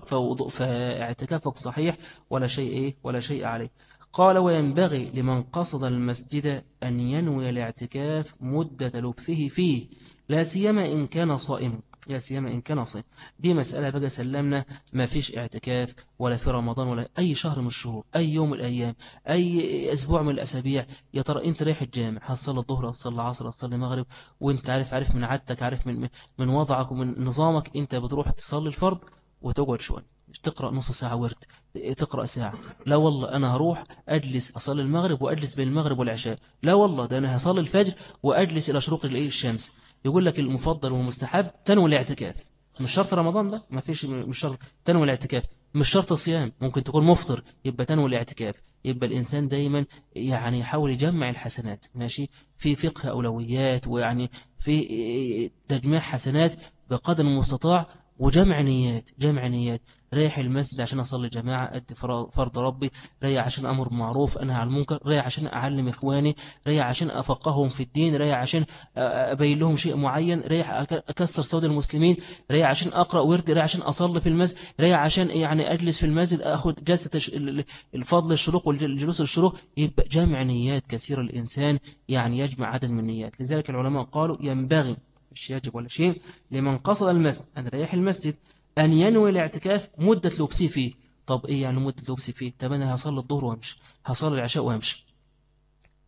فاعتكافك صحيح ولا شيء إيه؟ ولا شيء عليه. قال وينبغي لمن قصد المسجد أن ينوي الاعتكاف مدة لبثه فيه. لا سيما إن كان صائما. يا سيما إن كان صيف دي مسألة بقى سلمنا ما فيش اعتكاف ولا في رمضان ولا أي شهر من الشهور أي يوم من الأيام أي أسبوع من الأسابيع. يا ترى أنت رايح الجامع هتصلي الظهر هتصلي العصر هتصلي المغرب؟ وأنت عارف عارف من عادتك عارف من من وضعك ومن نظامك أنت بتروح تصلي الفرض وتقعد شوية. تقرأ نص ساعة ورد تقرأ ساعة. لا والله أنا هروح أجلس أصلي المغرب وأجلس بين المغرب والعشاء. لا والله ده أنا هصلي الفجر وأجلس إلى شروق الشمس. يقول لك المفضل والمستحب تنوي الاعتكاف. مش شرط رمضان ده ما فيش مش شرط تنوي الاعتكاف. مش شرط الصيام ممكن تكون مفطر يبقى تنوي الاعتكاف. يبقى الإنسان دايما يعني يحاول يجمع الحسنات ماشي؟ في فقه أولويات ويعني في تجميع حسنات بقدر المستطاع وجمع نيات جمع نيات. رايح المسجد عشان أصلي جماعة أدي فرض ربي. رايح عشان أمر بمعروف أنهى عن المنكر. رايح عشان أعلم إخواني. رايح عشان أفقههم في الدين. رايح عشان أبين لهم شيء معين. رايح أكسر سود المسلمين. رايح عشان أقرأ وردي رايح عشان أصلي في المسجد. رايح عشان يعني أجلس في المسجد أخذ جلسة الفضل الشروق والجلوس الشروق. يبقى جمع نيات كثيرة الإنسان يعني يجمع عدد من النيات. لذلك العلماء قالوا ينبغي مش يجب ولا شيء لمن قصد المسجد أن ريح المسجد أن ينوي الاعتكاف مدة لبسي فيه. طب إيه يعني مدة لبسي فيه؟ طب أنا هصلي الظهر وأمشي هصلي العشاء وأمشي.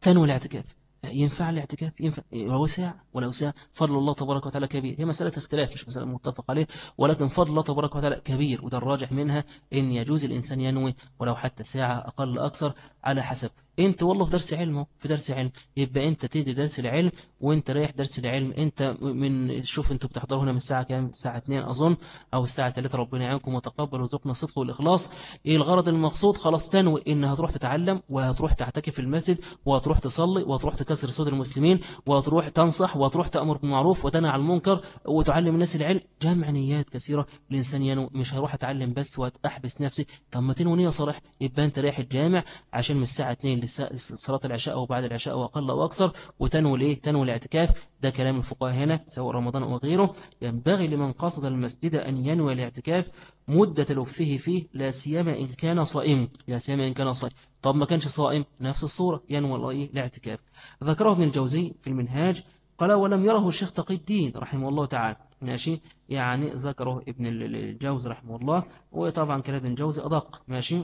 تنوي الاعتكاف. ينفع الاعتكاف؟ ينفع. ولو ساعة ولو ساعة؟ فضل الله تبارك وتعالى كبير. هي مسألة اختلاف مش مسألة متفق عليه ولكن فضل الله تبارك وتعالى كبير وده الراجح منها إن يجوز الإنسان ينوي ولو حتى ساعة أقل أكثر على حسب انت والله في درس علم في درس علم. يبقى انت تدي درس العلم وانت رايح درس العلم. انت من شوف أنتوا بتحضروا هنا من الساعة كام؟ الساعة 2 أظن أو الساعة 3 ربنا يعينكم وتقبل وارزقنا الصدق والإخلاص. إيه الغرض المقصود؟ خلاص تنوي ان هتروح تتعلم وهتروح تعتكف في المسجد وهتروح تصلي وهتروح تكسر صدر المسلمين وهتروح تنصح وهتروح تأمر بالمعروف وتنهى عن المنكر وتعلم الناس العلم. جمع نيات كثيرة. الإنسان ينوي مش هروح اتعلم بس واتحبس نفسي طب ما تنوي نية صالح. يبقى انت رايح الجامع عشان من الساعة 2 لصلاة العشاء أو بعد العشاء أو أقل أو أكثر وتنوي الإيه تنوي الاعتكاف. ده كلام الفقهاء هنا سواء رمضان أو غيره. ينبغي لمن قصد المسجد أن ينوي الاعتكاف. مدة لبثه فيه لا سيما إن كان صائم. لا سيما إن كان صائم. طب ما كانش صائم. نفس الصورة. ينوي الاعتكاف. ذكره ابن الجوزي في المنهاج قال ولم يره الشيخ تقي الدين رحمه الله تعالى. ماشي؟ يعني ذكره ابن الجوزي رحمه الله. وطبعا كلام ابن الجوزي أدق. ماشي؟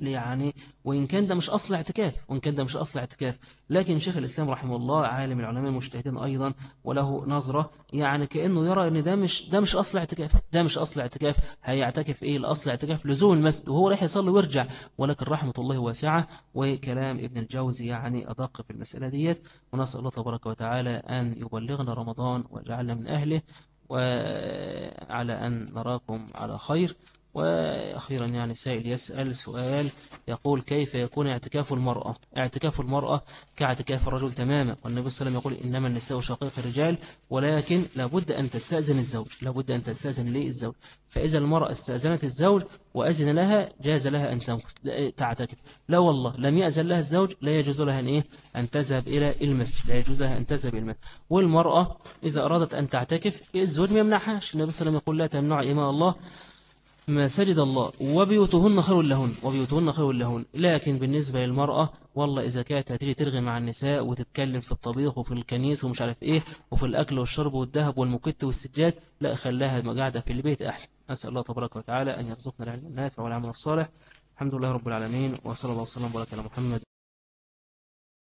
يعني وإن كان ده مش أصل اعتكاف وإن كان ده مش أصل اعتكاف. لكن شيخ الإسلام رحمه الله عالم العلماء المجتهدين أيضا وله نظرة يعني كأنه يرى أن ده مش ده مش أصل اعتكاف. ده مش أصل اعتكاف. هيعتكف إيه؟ الأصل اعتكاف لزوم المسجد وهو رايح يصلي ويرجع. ولكن رحمة الله واسعة وكلام ابن الجوزي يعني أدق في المسألة ديت. ونسأل الله تبارك وتعالى أن يبلغنا رمضان ويجعلنا من أهله وعلى أن نراكم على خير. وأخيرا يعني سائل يسأل سؤال يقول كيف يكون اعتكاف المرأة؟ اعتكاف المرأة كاعتكاف الرجل تماما. والنبي صلى الله عليه وسلم يقول إنما النساء شقيق الرجال ولكن لابد أن تستأذن الزوج لابد أن تستأذن لي الزوج فإذا المرأة استأذنت الزوج وأذن لها جاز لها أن تعتكف. لا والله لم يأذن لها الزوج لا يجوز لها أن, إيه؟ أن تذهب إلى المسجد لا يجوز لها أن تذهب إلى المسجد. والمرأة إذا أرادت أن تعتكف الزوج ما يمنعهاش. النبي صلى الله عليه وسلم يقول لا تمنع إماء الله مساجد الله وبيوتهن خير لهن وبيوتهن خير لهن. لكن بالنسبة للمرأة والله إذا كانت هتيجي ترغي مع النساء وتتكلم في الطبيخ وفي الكنيس ومش عارف إيه وفي الأكل والشرب والذهب والمكت والسجاد لا خلاها قاعدة في البيت أحسن. أسأل الله تبارك وتعالى أن يرزقنا العلم النافع والعمل الصالح. الحمد لله رب العالمين وصلى الله وسلم وبارك على محمد.